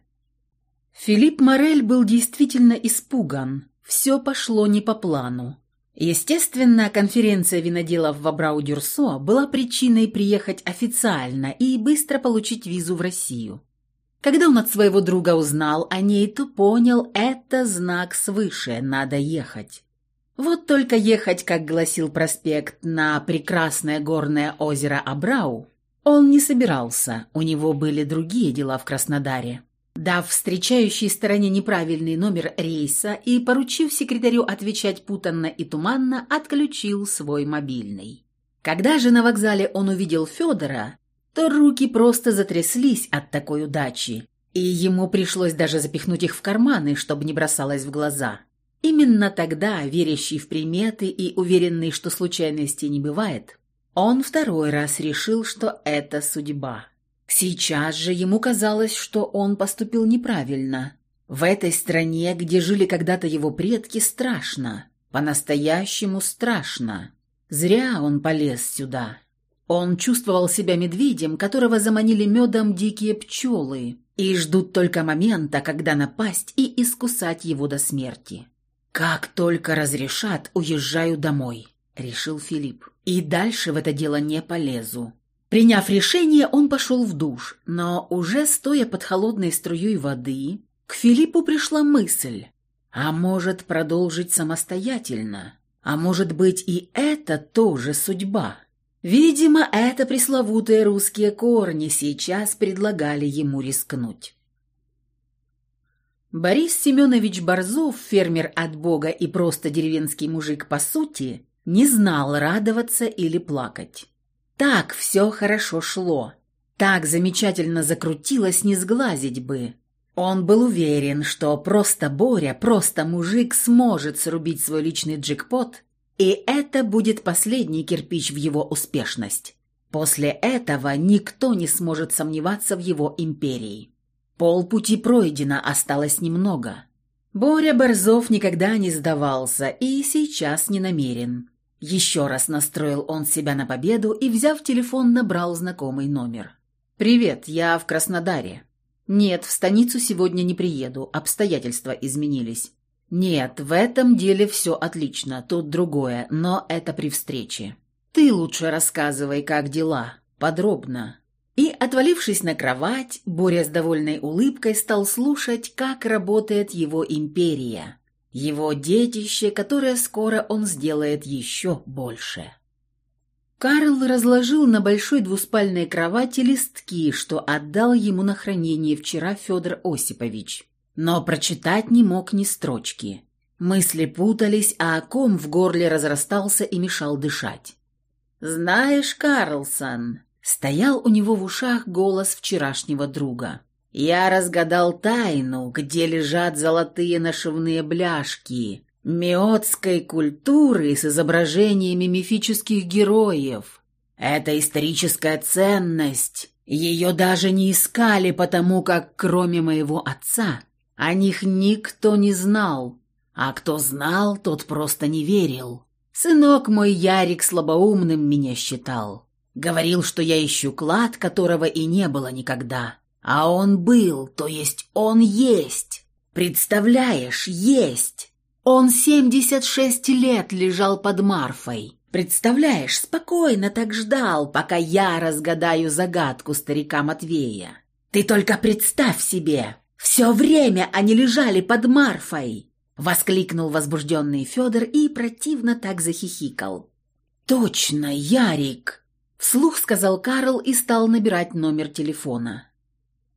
Филипп Морель был действительно испуган. Все пошло не по плану. Естественно, конференция виноделов в Абрау-Дюрсо была причиной приехать официально и быстро получить визу в Россию. Когда он от своего друга узнал о ней, то понял, это знак свыше, надо ехать. Вот только ехать, как гласил проспект, на прекрасное горное озеро Абрау, он не собирался, у него были другие дела в Краснодаре. Дав встречающей стороне неправильный номер рейса и поручив секретарю отвечать путанно и туманно, отключил свой мобильный. Когда же на вокзале он увидел Федора, то руки просто затряслись от такой удачи, и ему пришлось даже запихнуть их в карманы, чтобы не бросалось в глаза. Именно тогда, верящий в приметы и уверенный, что случайностей не бывает, он второй раз решил, что это судьба. Сейчас же ему казалось, что он поступил неправильно. В этой стране, где жили когда-то его предки, страшно. По-настоящему страшно. Зря он полез сюда. Он чувствовал себя медведем, которого заманили медом дикие пчелы, и ждут только момента, когда напасть и искусать его до смерти. «Как только разрешат, уезжаю домой», — решил Филипп. «И дальше в это дело не полезу». Приняв решение, он пошел в душ, но уже стоя под холодной струей воды, к Филиппу пришла мысль, а может продолжить самостоятельно, а может быть и это тоже судьба. Видимо, это пресловутые русские корни сейчас предлагали ему рискнуть. Борис Семенович Борзов, фермер от Бога и просто деревенский мужик по сути, не знал, радоваться или плакать. Так все хорошо шло. Так замечательно закрутилось, не сглазить бы. Он был уверен, что просто Боря, просто мужик сможет срубить свой личный джекпот и это будет последний кирпич в его успешность. После этого никто не сможет сомневаться в его империи. Полпути пройдено, осталось немного. Боря Борзов никогда не сдавался и сейчас не намерен. Еще раз настроил он себя на победу и, взяв телефон, набрал знакомый номер. «Привет, я в Краснодаре». «Нет, в станицу сегодня не приеду, обстоятельства изменились. «Нет, в этом деле все отлично, тут другое, но это при встрече. Ты лучше рассказывай, как дела, подробно». И, отвалившись на кровать, Боря с довольной улыбкой стал слушать, как работает его империя, его детище, которое скоро он сделает еще больше. Карл разложил на большой двуспальной кровати листки, что отдал ему на хранение вчера Федор Осипович но прочитать не мог ни строчки. Мысли путались, а ком в горле разрастался и мешал дышать. «Знаешь, Карлсон», — стоял у него в ушах голос вчерашнего друга, «я разгадал тайну, где лежат золотые нашивные бляшки, миотской культуры с изображениями мифических героев. Это историческая ценность». Ее даже не искали, потому как, кроме моего отца, о них никто не знал, а кто знал, тот просто не верил. Сынок мой Ярик слабоумным меня считал. Говорил, что я ищу клад, которого и не было никогда. А он был, то есть он есть. Представляешь, есть. Он семьдесят шесть лет лежал под Марфой. Представляешь, спокойно так ждал, пока я разгадаю загадку старика Матвея. Ты только представь себе, «Все время они лежали под Марфой!» — воскликнул возбужденный Федор и противно так захихикал. «Точно, Ярик!» — вслух сказал Карл и стал набирать номер телефона.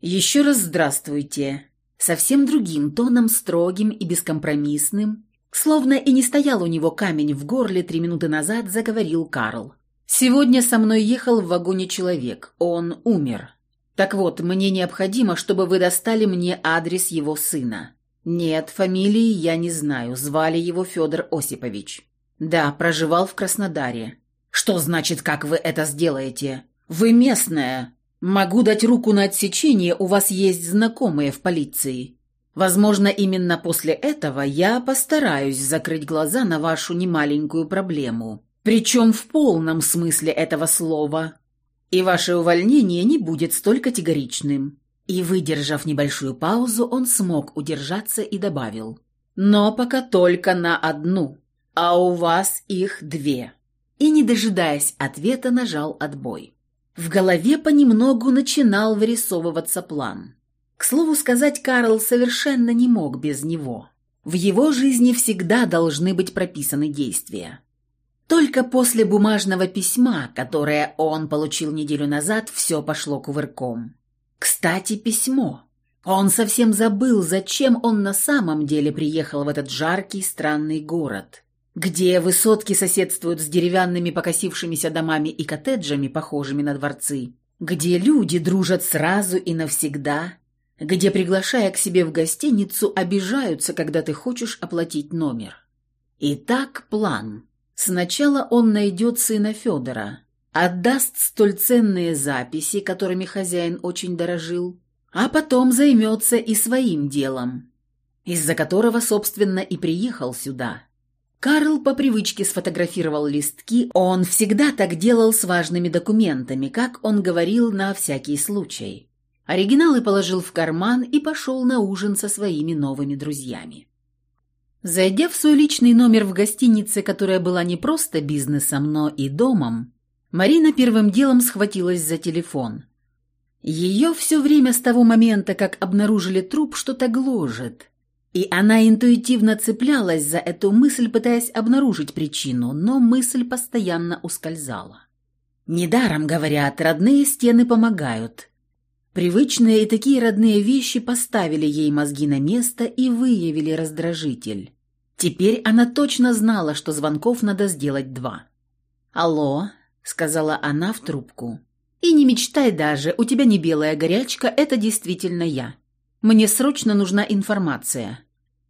«Еще раз здравствуйте!» Совсем другим тоном, строгим и бескомпромиссным, словно и не стоял у него камень в горле три минуты назад, заговорил Карл. «Сегодня со мной ехал в вагоне человек. Он умер. Так вот, мне необходимо, чтобы вы достали мне адрес его сына. Нет, фамилии я не знаю, звали его Федор Осипович. Да, проживал в Краснодаре. Что значит, как вы это сделаете? Вы местная. Могу дать руку на отсечение, у вас есть знакомые в полиции. Возможно, именно после этого я постараюсь закрыть глаза на вашу немаленькую проблему. Причем в полном смысле этого слова и ваше увольнение не будет столь категоричным». И, выдержав небольшую паузу, он смог удержаться и добавил. «Но пока только на одну, а у вас их две». И, не дожидаясь ответа, нажал отбой. В голове понемногу начинал вырисовываться план. К слову сказать, Карл совершенно не мог без него. В его жизни всегда должны быть прописаны действия. Только после бумажного письма, которое он получил неделю назад, все пошло кувырком. Кстати, письмо. Он совсем забыл, зачем он на самом деле приехал в этот жаркий странный город, где высотки соседствуют с деревянными покосившимися домами и коттеджами, похожими на дворцы, где люди дружат сразу и навсегда, где, приглашая к себе в гостиницу, обижаются, когда ты хочешь оплатить номер. Итак, план. Сначала он найдет сына Федора, отдаст столь ценные записи, которыми хозяин очень дорожил, а потом займется и своим делом, из-за которого, собственно, и приехал сюда. Карл по привычке сфотографировал листки, он всегда так делал с важными документами, как он говорил на всякий случай. Оригиналы положил в карман и пошел на ужин со своими новыми друзьями. Зайдя в свой личный номер в гостинице, которая была не просто бизнесом, но и домом, Марина первым делом схватилась за телефон. Ее все время с того момента, как обнаружили труп, что-то гложет. И она интуитивно цеплялась за эту мысль, пытаясь обнаружить причину, но мысль постоянно ускользала. Недаром говорят, родные стены помогают. Привычные и такие родные вещи поставили ей мозги на место и выявили раздражитель. Теперь она точно знала, что звонков надо сделать два. «Алло», — сказала она в трубку. «И не мечтай даже, у тебя не белая горячка, это действительно я. Мне срочно нужна информация».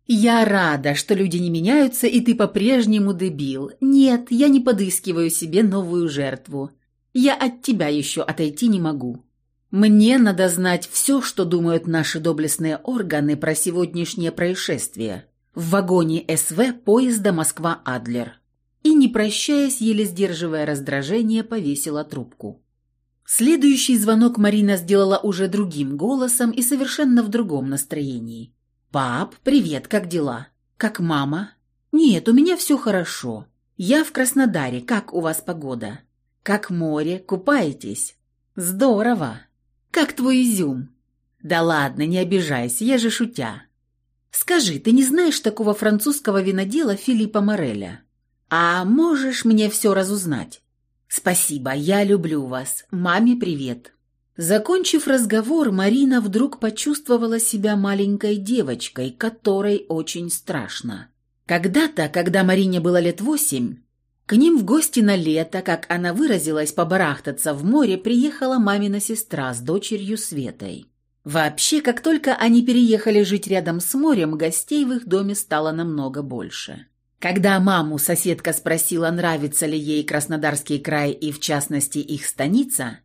«Я рада, что люди не меняются, и ты по-прежнему дебил. Нет, я не подыскиваю себе новую жертву. Я от тебя еще отойти не могу. Мне надо знать все, что думают наши доблестные органы про сегодняшнее происшествие в вагоне СВ поезда Москва-Адлер. И, не прощаясь, еле сдерживая раздражение, повесила трубку. Следующий звонок Марина сделала уже другим голосом и совершенно в другом настроении. «Пап, привет, как дела? Как мама?» «Нет, у меня все хорошо. Я в Краснодаре, как у вас погода?» «Как море, купаетесь?» «Здорово!» «Как твой изюм?» «Да ладно, не обижайся, я же шутя». «Скажи, ты не знаешь такого французского винодела Филиппа Мореля? А можешь мне все разузнать?» «Спасибо, я люблю вас. Маме привет». Закончив разговор, Марина вдруг почувствовала себя маленькой девочкой, которой очень страшно. Когда-то, когда Марине было лет восемь, к ним в гости на лето, как она выразилась, побарахтаться в море, приехала мамина сестра с дочерью Светой. Вообще, как только они переехали жить рядом с морем, гостей в их доме стало намного больше. Когда маму соседка спросила, нравится ли ей Краснодарский край и, в частности, их станица,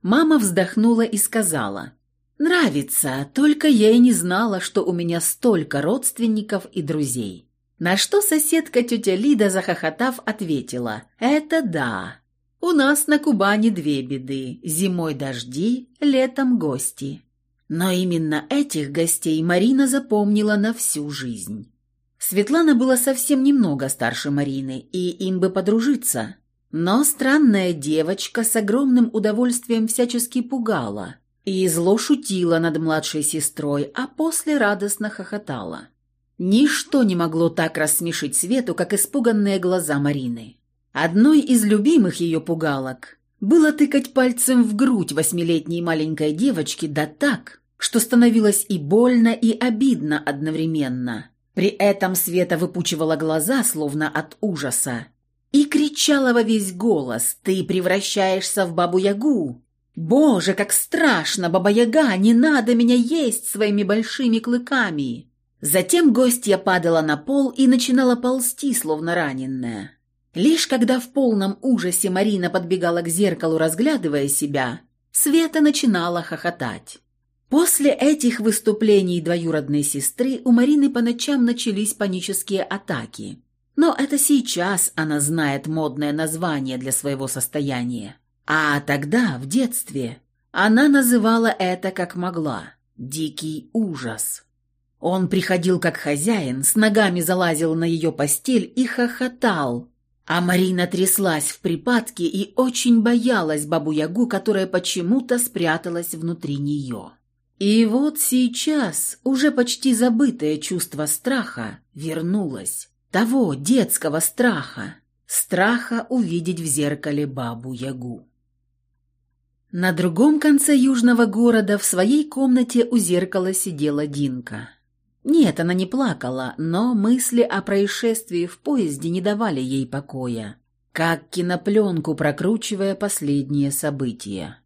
мама вздохнула и сказала, «Нравится, только я и не знала, что у меня столько родственников и друзей». На что соседка тетя Лида, захохотав, ответила «Это да. У нас на Кубани две беды – зимой дожди, летом гости». Но именно этих гостей Марина запомнила на всю жизнь. Светлана была совсем немного старше Марины, и им бы подружиться. Но странная девочка с огромным удовольствием всячески пугала и зло шутила над младшей сестрой, а после радостно хохотала. Ничто не могло так рассмешить Свету, как испуганные глаза Марины. Одной из любимых ее пугалок было тыкать пальцем в грудь восьмилетней маленькой девочки да так, что становилось и больно, и обидно одновременно. При этом Света выпучивала глаза, словно от ужаса, и кричала во весь голос «Ты превращаешься в бабу-ягу!» «Боже, как страшно, баба-яга! Не надо меня есть своими большими клыками!» Затем гостья падала на пол и начинала ползти, словно раненная. Лишь когда в полном ужасе Марина подбегала к зеркалу, разглядывая себя, Света начинала хохотать. После этих выступлений двоюродной сестры у Марины по ночам начались панические атаки. Но это сейчас она знает модное название для своего состояния. А тогда, в детстве, она называла это как могла – «дикий ужас». Он приходил как хозяин, с ногами залазил на ее постель и хохотал. А Марина тряслась в припадке и очень боялась бабу-ягу, которая почему-то спряталась внутри нее. И вот сейчас уже почти забытое чувство страха вернулось. Того детского страха. Страха увидеть в зеркале бабу-ягу. На другом конце южного города в своей комнате у зеркала сидела Динка. Нет, она не плакала, но мысли о происшествии в поезде не давали ей покоя, как кинопленку прокручивая последние события.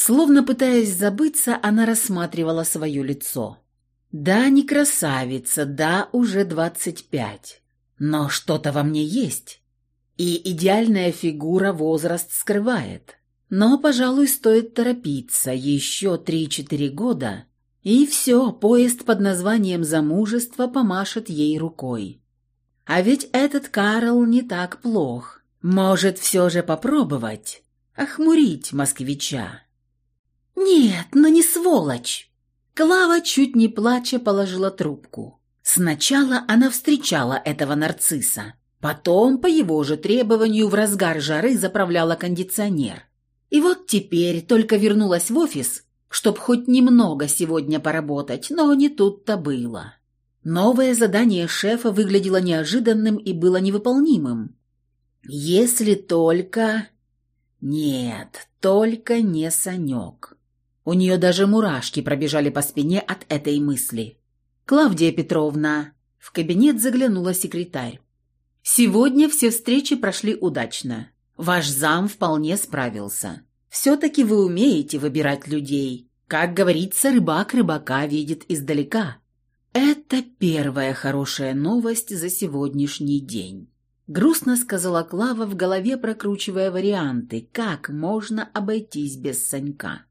Словно пытаясь забыться, она рассматривала свое лицо. Да, не красавица, да, уже двадцать пять. Но что-то во мне есть. И идеальная фигура возраст скрывает. Но, пожалуй, стоит торопиться. Еще три-четыре года, и все, поезд под названием «Замужество» помашет ей рукой. А ведь этот Карл не так плох. Может, все же попробовать охмурить москвича. «Нет, но не сволочь!» Клава, чуть не плача, положила трубку. Сначала она встречала этого нарцисса. Потом, по его же требованию, в разгар жары заправляла кондиционер. И вот теперь только вернулась в офис, чтоб хоть немного сегодня поработать, но не тут-то было. Новое задание шефа выглядело неожиданным и было невыполнимым. Если только... Нет, только не Санек. У нее даже мурашки пробежали по спине от этой мысли. «Клавдия Петровна!» В кабинет заглянула секретарь. «Сегодня все встречи прошли удачно. Ваш зам вполне справился. Все-таки вы умеете выбирать людей. Как говорится, рыбак рыбака видит издалека. Это первая хорошая новость за сегодняшний день». Грустно сказала Клава в голове, прокручивая варианты, как можно обойтись без Санька.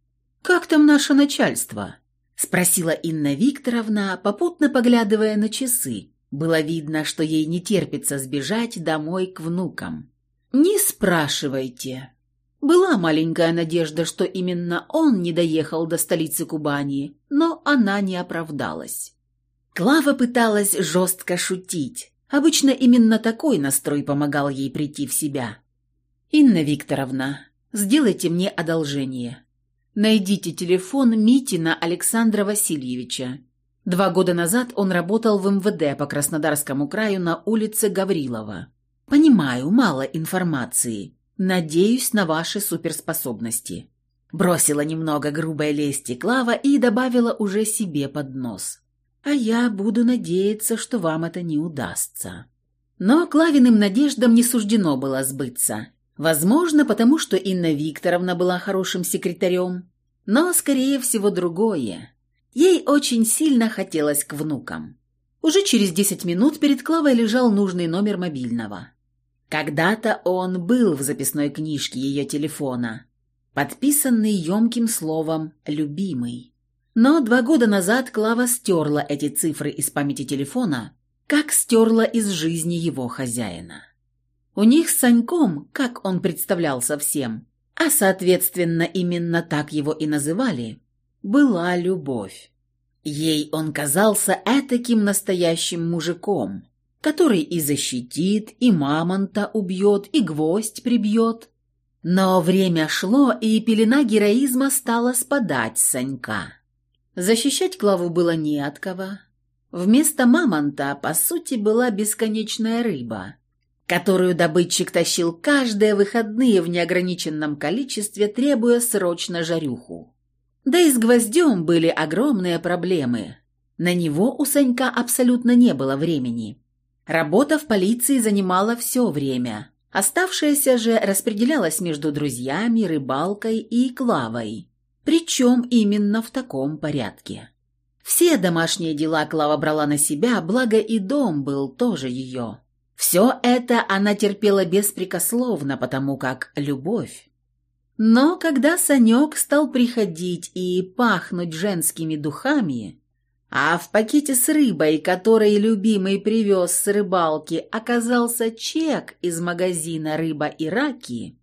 «Как там наше начальство?» – спросила Инна Викторовна, попутно поглядывая на часы. Было видно, что ей не терпится сбежать домой к внукам. «Не спрашивайте». Была маленькая надежда, что именно он не доехал до столицы Кубани, но она не оправдалась. Клава пыталась жестко шутить, Обычно именно такой настрой помогал ей прийти в себя. «Инна Викторовна, сделайте мне одолжение. Найдите телефон Митина Александра Васильевича. Два года назад он работал в МВД по Краснодарскому краю на улице Гаврилова. Понимаю, мало информации. Надеюсь на ваши суперспособности». Бросила немного грубой лести Клава и добавила уже себе под нос а я буду надеяться, что вам это не удастся». Но Клавиным надеждам не суждено было сбыться. Возможно, потому что Инна Викторовна была хорошим секретарем, но, скорее всего, другое. Ей очень сильно хотелось к внукам. Уже через десять минут перед Клавой лежал нужный номер мобильного. Когда-то он был в записной книжке ее телефона, подписанный емким словом «любимый». Но два года назад Клава стерла эти цифры из памяти телефона, как стерла из жизни его хозяина. У них с Саньком, как он представлялся всем, а соответственно именно так его и называли, была любовь. Ей он казался этаким настоящим мужиком, который и защитит, и мамонта убьет, и гвоздь прибьет. Но время шло, и пелена героизма стала спадать Санька. Защищать Клаву было не от кого. Вместо мамонта, по сути, была бесконечная рыба, которую добытчик тащил каждые выходные в неограниченном количестве, требуя срочно жарюху. Да и с гвоздем были огромные проблемы. На него у Санька абсолютно не было времени. Работа в полиции занимала все время. Оставшееся же распределялось между друзьями, рыбалкой и Клавой. Причем именно в таком порядке. Все домашние дела Клава брала на себя, благо и дом был тоже ее. Все это она терпела беспрекословно, потому как любовь. Но когда Санек стал приходить и пахнуть женскими духами, а в пакете с рыбой, который любимый привез с рыбалки, оказался чек из магазина «Рыба и раки»,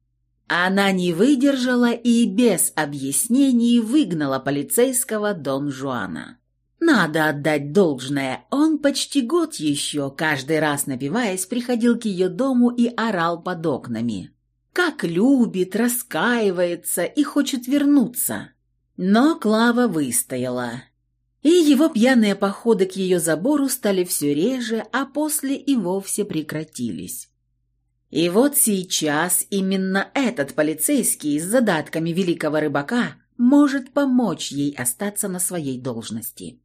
она не выдержала и без объяснений выгнала полицейского Дон Жуана. Надо отдать должное, он почти год еще, каждый раз напиваясь, приходил к ее дому и орал под окнами. Как любит, раскаивается и хочет вернуться. Но Клава выстояла. И его пьяные походы к ее забору стали все реже, а после и вовсе прекратились. И вот сейчас именно этот полицейский с задатками великого рыбака может помочь ей остаться на своей должности.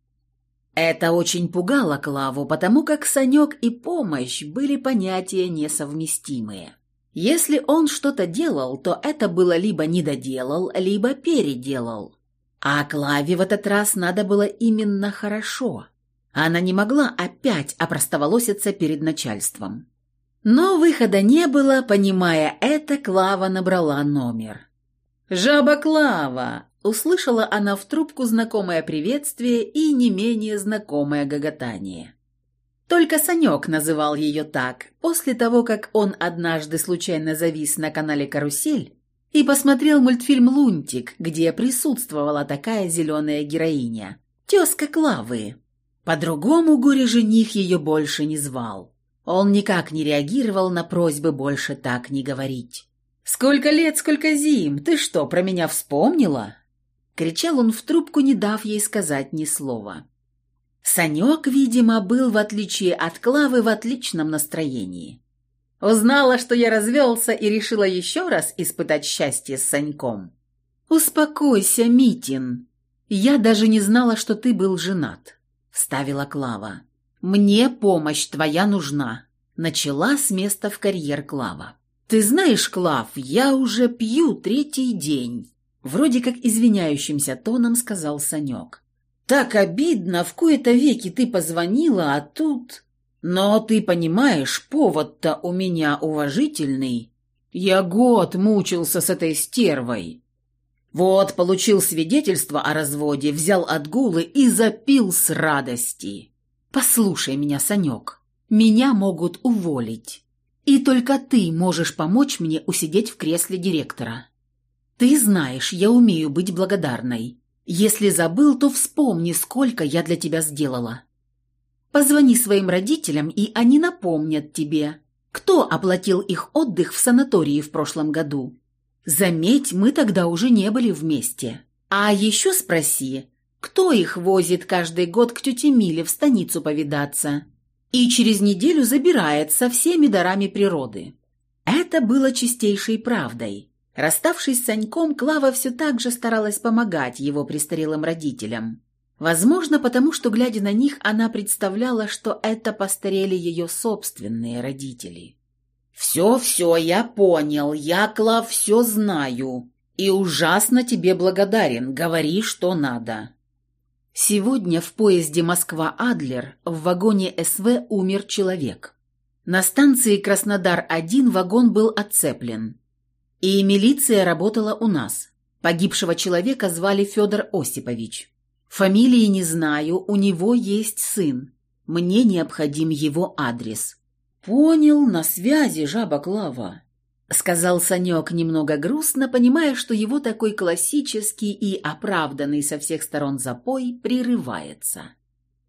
Это очень пугало Клаву, потому как Санек и помощь были понятия несовместимые. Если он что-то делал, то это было либо недоделал, либо переделал. А Клаве в этот раз надо было именно хорошо. Она не могла опять опростоволоситься перед начальством. Но выхода не было, понимая это, Клава набрала номер. «Жаба Клава!» — услышала она в трубку знакомое приветствие и не менее знакомое гоготание. Только Санек называл ее так, после того, как он однажды случайно завис на канале «Карусель» и посмотрел мультфильм «Лунтик», где присутствовала такая зеленая героиня. Тезка Клавы. По-другому горе-жених ее больше не звал. Он никак не реагировал на просьбы больше так не говорить. «Сколько лет, сколько зим! Ты что, про меня вспомнила?» Кричал он в трубку, не дав ей сказать ни слова. Санек, видимо, был, в отличие от Клавы, в отличном настроении. Узнала, что я развелся и решила еще раз испытать счастье с Саньком. «Успокойся, Митин. Я даже не знала, что ты был женат», — вставила Клава. «Мне помощь твоя нужна», — начала с места в карьер Клава. «Ты знаешь, Клав, я уже пью третий день», — вроде как извиняющимся тоном сказал Санек. «Так обидно, в кои-то веки ты позвонила, а тут...» «Но ты понимаешь, повод-то у меня уважительный. Я год мучился с этой стервой. Вот, получил свидетельство о разводе, взял отгулы и запил с радости. Послушай меня, Санек, меня могут уволить». И только ты можешь помочь мне усидеть в кресле директора. Ты знаешь, я умею быть благодарной. Если забыл, то вспомни, сколько я для тебя сделала. Позвони своим родителям, и они напомнят тебе, кто оплатил их отдых в санатории в прошлом году. Заметь, мы тогда уже не были вместе. А еще спроси, кто их возит каждый год к тете Миле в станицу повидаться и через неделю забирает со всеми дарами природы. Это было чистейшей правдой. Расставшись с Саньком, Клава все так же старалась помогать его престарелым родителям. Возможно, потому что, глядя на них, она представляла, что это постарели ее собственные родители. «Все-все, я понял, я, Клав, все знаю. И ужасно тебе благодарен, говори, что надо». Сегодня в поезде Москва-Адлер в вагоне СВ умер человек. На станции Краснодар-1 вагон был отцеплен. И милиция работала у нас. Погибшего человека звали Федор Осипович. Фамилии не знаю, у него есть сын. Мне необходим его адрес. «Понял, на связи, жаба Клава», — сказал Санек немного грустно, понимая, что его такой классический и оправданный со всех сторон запой прерывается.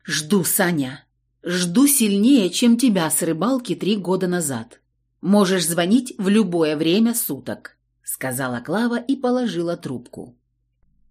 «Жду, Саня. Жду сильнее, чем тебя с рыбалки три года назад. Можешь звонить в любое время суток», — сказала Клава и положила трубку.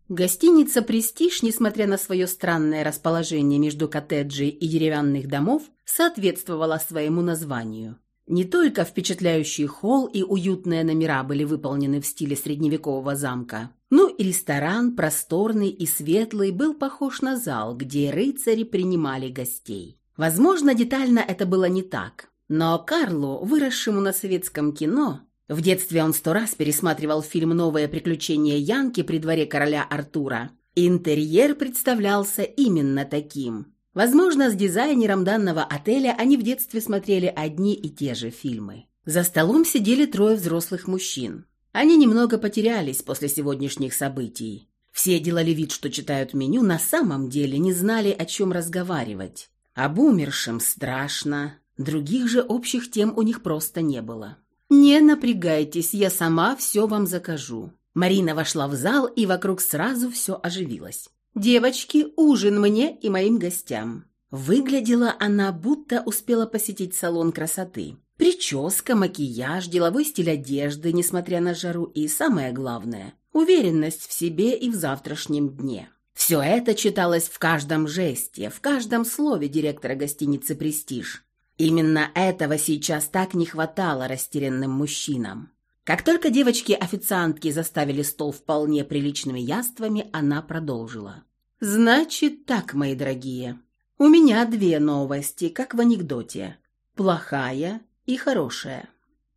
Гостиница «Престиж», несмотря на свое странное расположение между коттеджей и деревянных домов, соответствовала своему названию. Не только впечатляющий холл и уютные номера были выполнены в стиле средневекового замка, но и ресторан, просторный и светлый, был похож на зал, где рыцари принимали гостей. Возможно, детально это было не так, но Карлу, выросшему на советском кино, в детстве он сто раз пересматривал фильм «Новые приключения Янки» при дворе короля Артура. Интерьер представлялся именно таким. Возможно, с дизайнером данного отеля они в детстве смотрели одни и те же фильмы. За столом сидели трое взрослых мужчин. Они немного потерялись после сегодняшних событий. Все делали вид, что читают меню, на самом деле не знали, о чем разговаривать. Об умершем страшно, других же общих тем у них просто не было. «Не напрягайтесь, я сама все вам закажу». Марина вошла в зал, и вокруг сразу все оживилось. «Девочки, ужин мне и моим гостям». Выглядела она, будто успела посетить салон красоты. Прическа, макияж, деловой стиль одежды, несмотря на жару, и самое главное – уверенность в себе и в завтрашнем дне. Все это читалось в каждом жесте, в каждом слове директора гостиницы «Престиж». Именно этого сейчас так не хватало растерянным мужчинам. Как только девочки-официантки заставили стол вполне приличными яствами, она продолжила. «Значит так, мои дорогие, у меня две новости, как в анекдоте. Плохая и хорошая.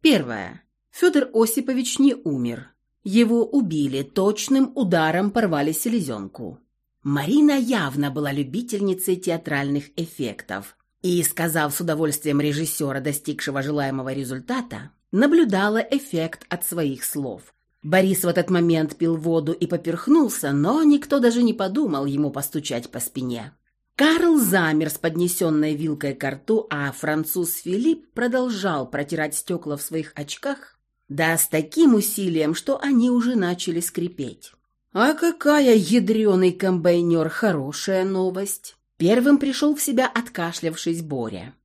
Первая. Федор Осипович не умер. Его убили, точным ударом порвали селезенку. Марина явно была любительницей театральных эффектов и, сказав с удовольствием режиссера, достигшего желаемого результата, наблюдала эффект от своих слов. Борис в этот момент пил воду и поперхнулся, но никто даже не подумал ему постучать по спине. Карл замер с поднесенной вилкой к рту, а француз Филипп продолжал протирать стекла в своих очках, да с таким усилием, что они уже начали скрипеть. «А какая ядреный комбайнер хорошая новость!» Первым пришел в себя откашлявшись Боря.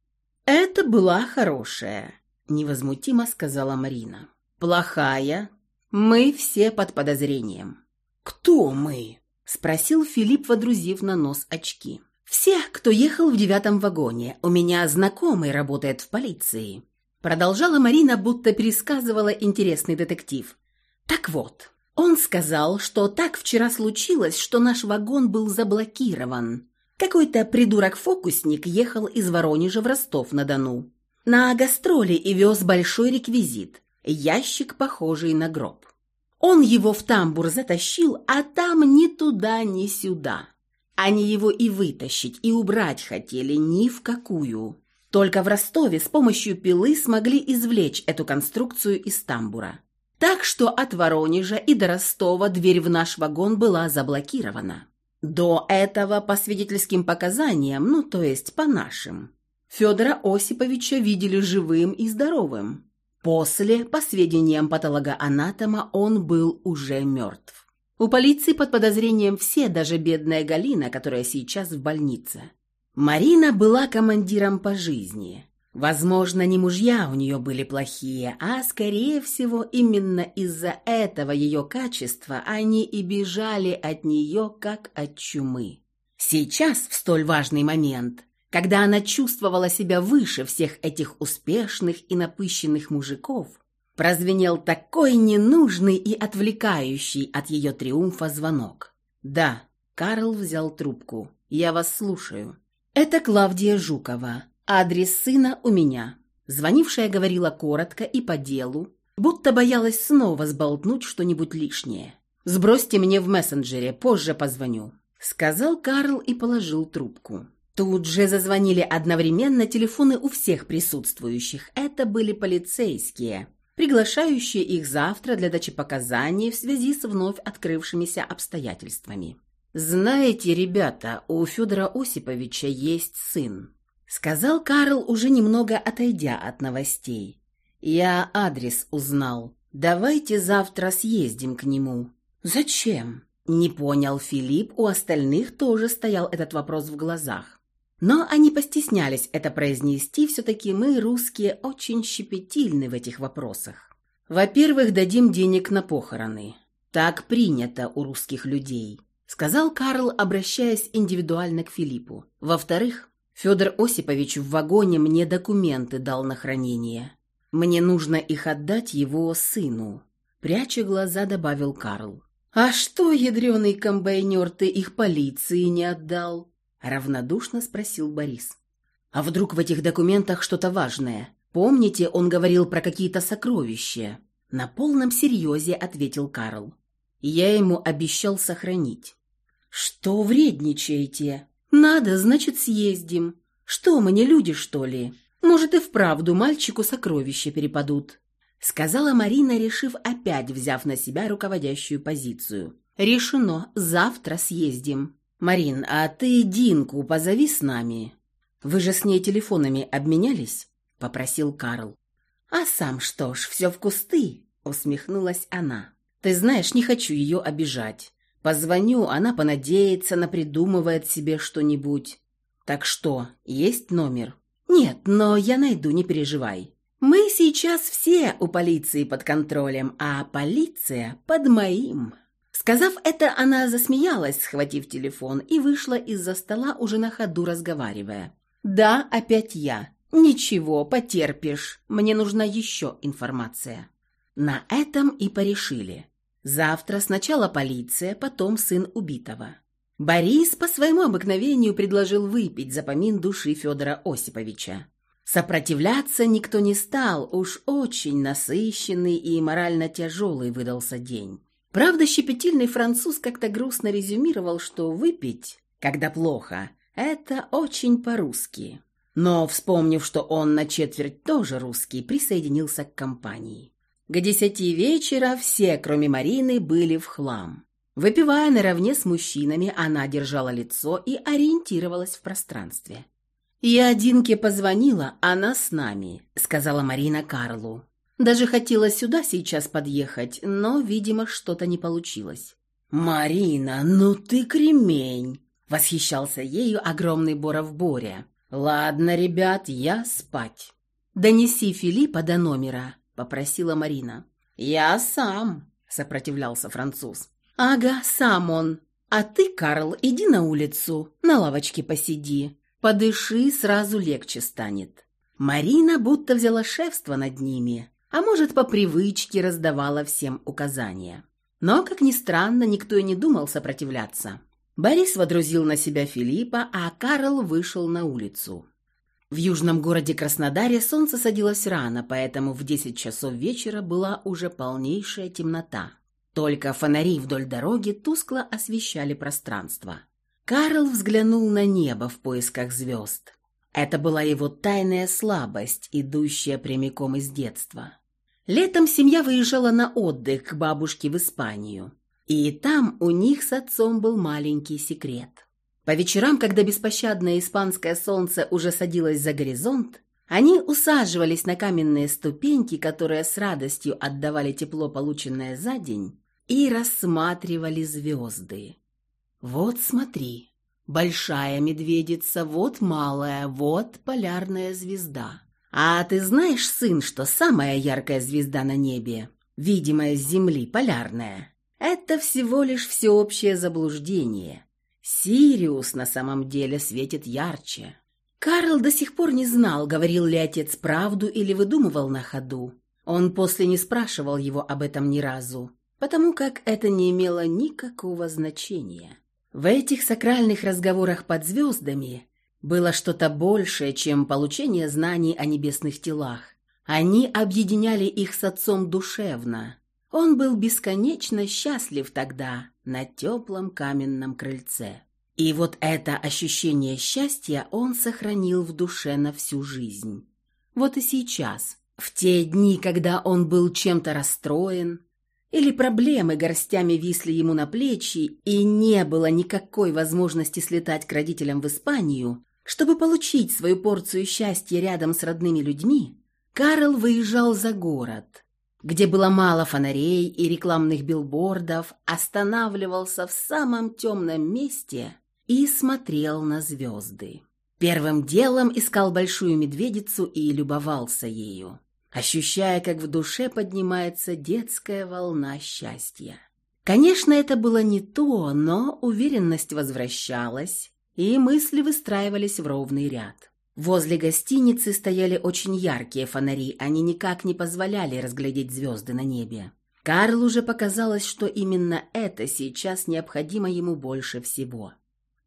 «Это была хорошая», — невозмутимо сказала Марина. «Плохая. Мы все под подозрением». «Кто мы?» — спросил Филипп, водрузив на нос очки. «Все, кто ехал в девятом вагоне. У меня знакомый работает в полиции». Продолжала Марина, будто пересказывала интересный детектив. «Так вот, он сказал, что так вчера случилось, что наш вагон был заблокирован. Какой-то придурок-фокусник ехал из Воронежа в Ростов-на-Дону. На гастроли и вез большой реквизит. Ящик, похожий на гроб. Он его в тамбур затащил, а там ни туда, ни сюда. Они его и вытащить, и убрать хотели ни в какую. Только в Ростове с помощью пилы смогли извлечь эту конструкцию из тамбура. Так что от Воронежа и до Ростова дверь в наш вагон была заблокирована. До этого, по свидетельским показаниям, ну то есть по нашим, Федора Осиповича видели живым и здоровым. После, по сведениям патологоанатома, он был уже мертв. У полиции под подозрением все, даже бедная Галина, которая сейчас в больнице. Марина была командиром по жизни. Возможно, не мужья у нее были плохие, а, скорее всего, именно из-за этого ее качества они и бежали от нее, как от чумы. Сейчас, в столь важный момент, когда она чувствовала себя выше всех этих успешных и напыщенных мужиков, прозвенел такой ненужный и отвлекающий от ее триумфа звонок. «Да», — Карл взял трубку, — «я вас слушаю». «Это Клавдия Жукова. Адрес сына у меня». Звонившая говорила коротко и по делу, будто боялась снова сболтнуть что-нибудь лишнее. «Сбросьте мне в мессенджере, позже позвоню», — сказал Карл и положил трубку. Тут же зазвонили одновременно телефоны у всех присутствующих. Это были полицейские, приглашающие их завтра для дачи показаний в связи с вновь открывшимися обстоятельствами. «Знаете, ребята, у Федора Осиповича есть сын», — сказал Карл, уже немного отойдя от новостей. «Я адрес узнал. Давайте завтра съездим к нему». «Зачем?» — не понял Филипп, у остальных тоже стоял этот вопрос в глазах. Но они постеснялись это произнести, все-таки мы, русские, очень щепетильны в этих вопросах. Во-первых, дадим денег на похороны. Так принято у русских людей, сказал Карл, обращаясь индивидуально к Филиппу. Во-вторых, Федор Осипович в вагоне мне документы дал на хранение. Мне нужно их отдать его сыну. Пряча глаза, добавил Карл. «А что, ядреный комбайнер, ты их полиции не отдал?» равнодушно спросил Борис. А вдруг в этих документах что-то важное? Помните, он говорил про какие-то сокровища? На полном серьезе ответил Карл. Я ему обещал сохранить. Что вредничаете? Надо, значит, съездим. Что мы не люди, что ли? Может, и вправду мальчику сокровища перепадут. Сказала Марина, решив опять, взяв на себя руководящую позицию. Решено, завтра съездим. «Марин, а ты Динку позови с нами. Вы же с ней телефонами обменялись?» — попросил Карл. «А сам что ж, все в кусты?» — усмехнулась она. «Ты знаешь, не хочу ее обижать. Позвоню, она понадеется, напридумывает себе что-нибудь. Так что, есть номер?» «Нет, но я найду, не переживай. Мы сейчас все у полиции под контролем, а полиция под моим». Сказав это, она засмеялась, схватив телефон, и вышла из-за стола, уже на ходу разговаривая. «Да, опять я. Ничего, потерпишь. Мне нужна еще информация». На этом и порешили. Завтра сначала полиция, потом сын убитого. Борис по своему обыкновению предложил выпить за помин души Федора Осиповича. Сопротивляться никто не стал, уж очень насыщенный и морально тяжелый выдался день. Правда, щепетильный француз как-то грустно резюмировал, что выпить, когда плохо, это очень по-русски. Но, вспомнив, что он на четверть тоже русский, присоединился к компании. К десяти вечера все, кроме Марины, были в хлам. Выпивая наравне с мужчинами, она держала лицо и ориентировалась в пространстве. «Я Динке позвонила, она с нами», — сказала Марина Карлу. «Даже хотела сюда сейчас подъехать, но, видимо, что-то не получилось». «Марина, ну ты кремень!» — восхищался ею огромный Боров Боря. «Ладно, ребят, я спать». «Донеси Филиппа до номера», — попросила Марина. «Я сам», — сопротивлялся француз. «Ага, сам он. А ты, Карл, иди на улицу, на лавочке посиди. Подыши, сразу легче станет». Марина будто взяла шефство над ними, а может, по привычке раздавала всем указания. Но, как ни странно, никто и не думал сопротивляться. Борис водрузил на себя Филиппа, а Карл вышел на улицу. В южном городе Краснодаре солнце садилось рано, поэтому в 10 часов вечера была уже полнейшая темнота. Только фонари вдоль дороги тускло освещали пространство. Карл взглянул на небо в поисках звезд. Это была его тайная слабость, идущая прямиком из детства. Летом семья выезжала на отдых к бабушке в Испанию. И там у них с отцом был маленький секрет. По вечерам, когда беспощадное испанское солнце уже садилось за горизонт, они усаживались на каменные ступеньки, которые с радостью отдавали тепло, полученное за день, и рассматривали звезды. Вот смотри, большая медведица, вот малая, вот полярная звезда. А ты знаешь, сын, что самая яркая звезда на небе, видимая с Земли, полярная, это всего лишь всеобщее заблуждение. Сириус на самом деле светит ярче. Карл до сих пор не знал, говорил ли отец правду или выдумывал на ходу. Он после не спрашивал его об этом ни разу, потому как это не имело никакого значения. В этих сакральных разговорах под звездами было что-то большее, чем получение знаний о небесных телах. Они объединяли их с отцом душевно. Он был бесконечно счастлив тогда на теплом каменном крыльце. И вот это ощущение счастья он сохранил в душе на всю жизнь. Вот и сейчас, в те дни, когда он был чем-то расстроен, или проблемы горстями висли ему на плечи, и не было никакой возможности слетать к родителям в Испанию, чтобы получить свою порцию счастья рядом с родными людьми, Карл выезжал за город, где было мало фонарей и рекламных билбордов, останавливался в самом темном месте и смотрел на звезды. Первым делом искал большую медведицу и любовался ею ощущая, как в душе поднимается детская волна счастья. Конечно, это было не то, но уверенность возвращалась, и мысли выстраивались в ровный ряд. Возле гостиницы стояли очень яркие фонари, они никак не позволяли разглядеть звезды на небе. Карлу уже показалось, что именно это сейчас необходимо ему больше всего.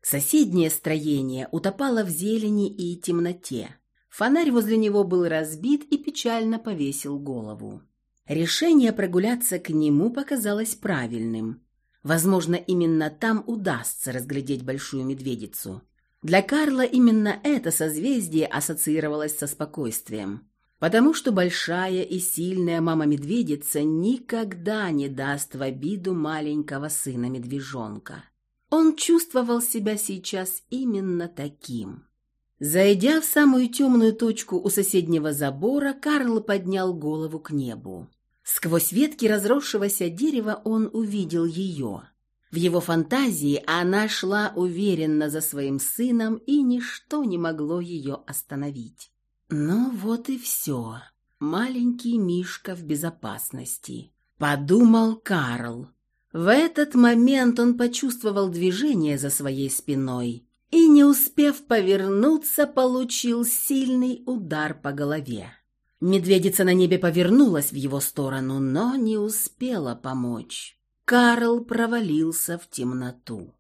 Соседнее строение утопало в зелени и темноте. Фонарь возле него был разбит и печально повесил голову. Решение прогуляться к нему показалось правильным. Возможно, именно там удастся разглядеть большую медведицу. Для Карла именно это созвездие ассоциировалось со спокойствием, потому что большая и сильная мама-медведица никогда не даст в обиду маленького сына-медвежонка. Он чувствовал себя сейчас именно таким. Зайдя в самую темную точку у соседнего забора, Карл поднял голову к небу. Сквозь ветки разросшегося дерева он увидел ее. В его фантазии она шла уверенно за своим сыном, и ничто не могло ее остановить. Ну вот и все. Маленький Мишка в безопасности. Подумал Карл. В этот момент он почувствовал движение за своей спиной и, не успев повернуться, получил сильный удар по голове. Медведица на небе повернулась в его сторону, но не успела помочь. Карл провалился в темноту.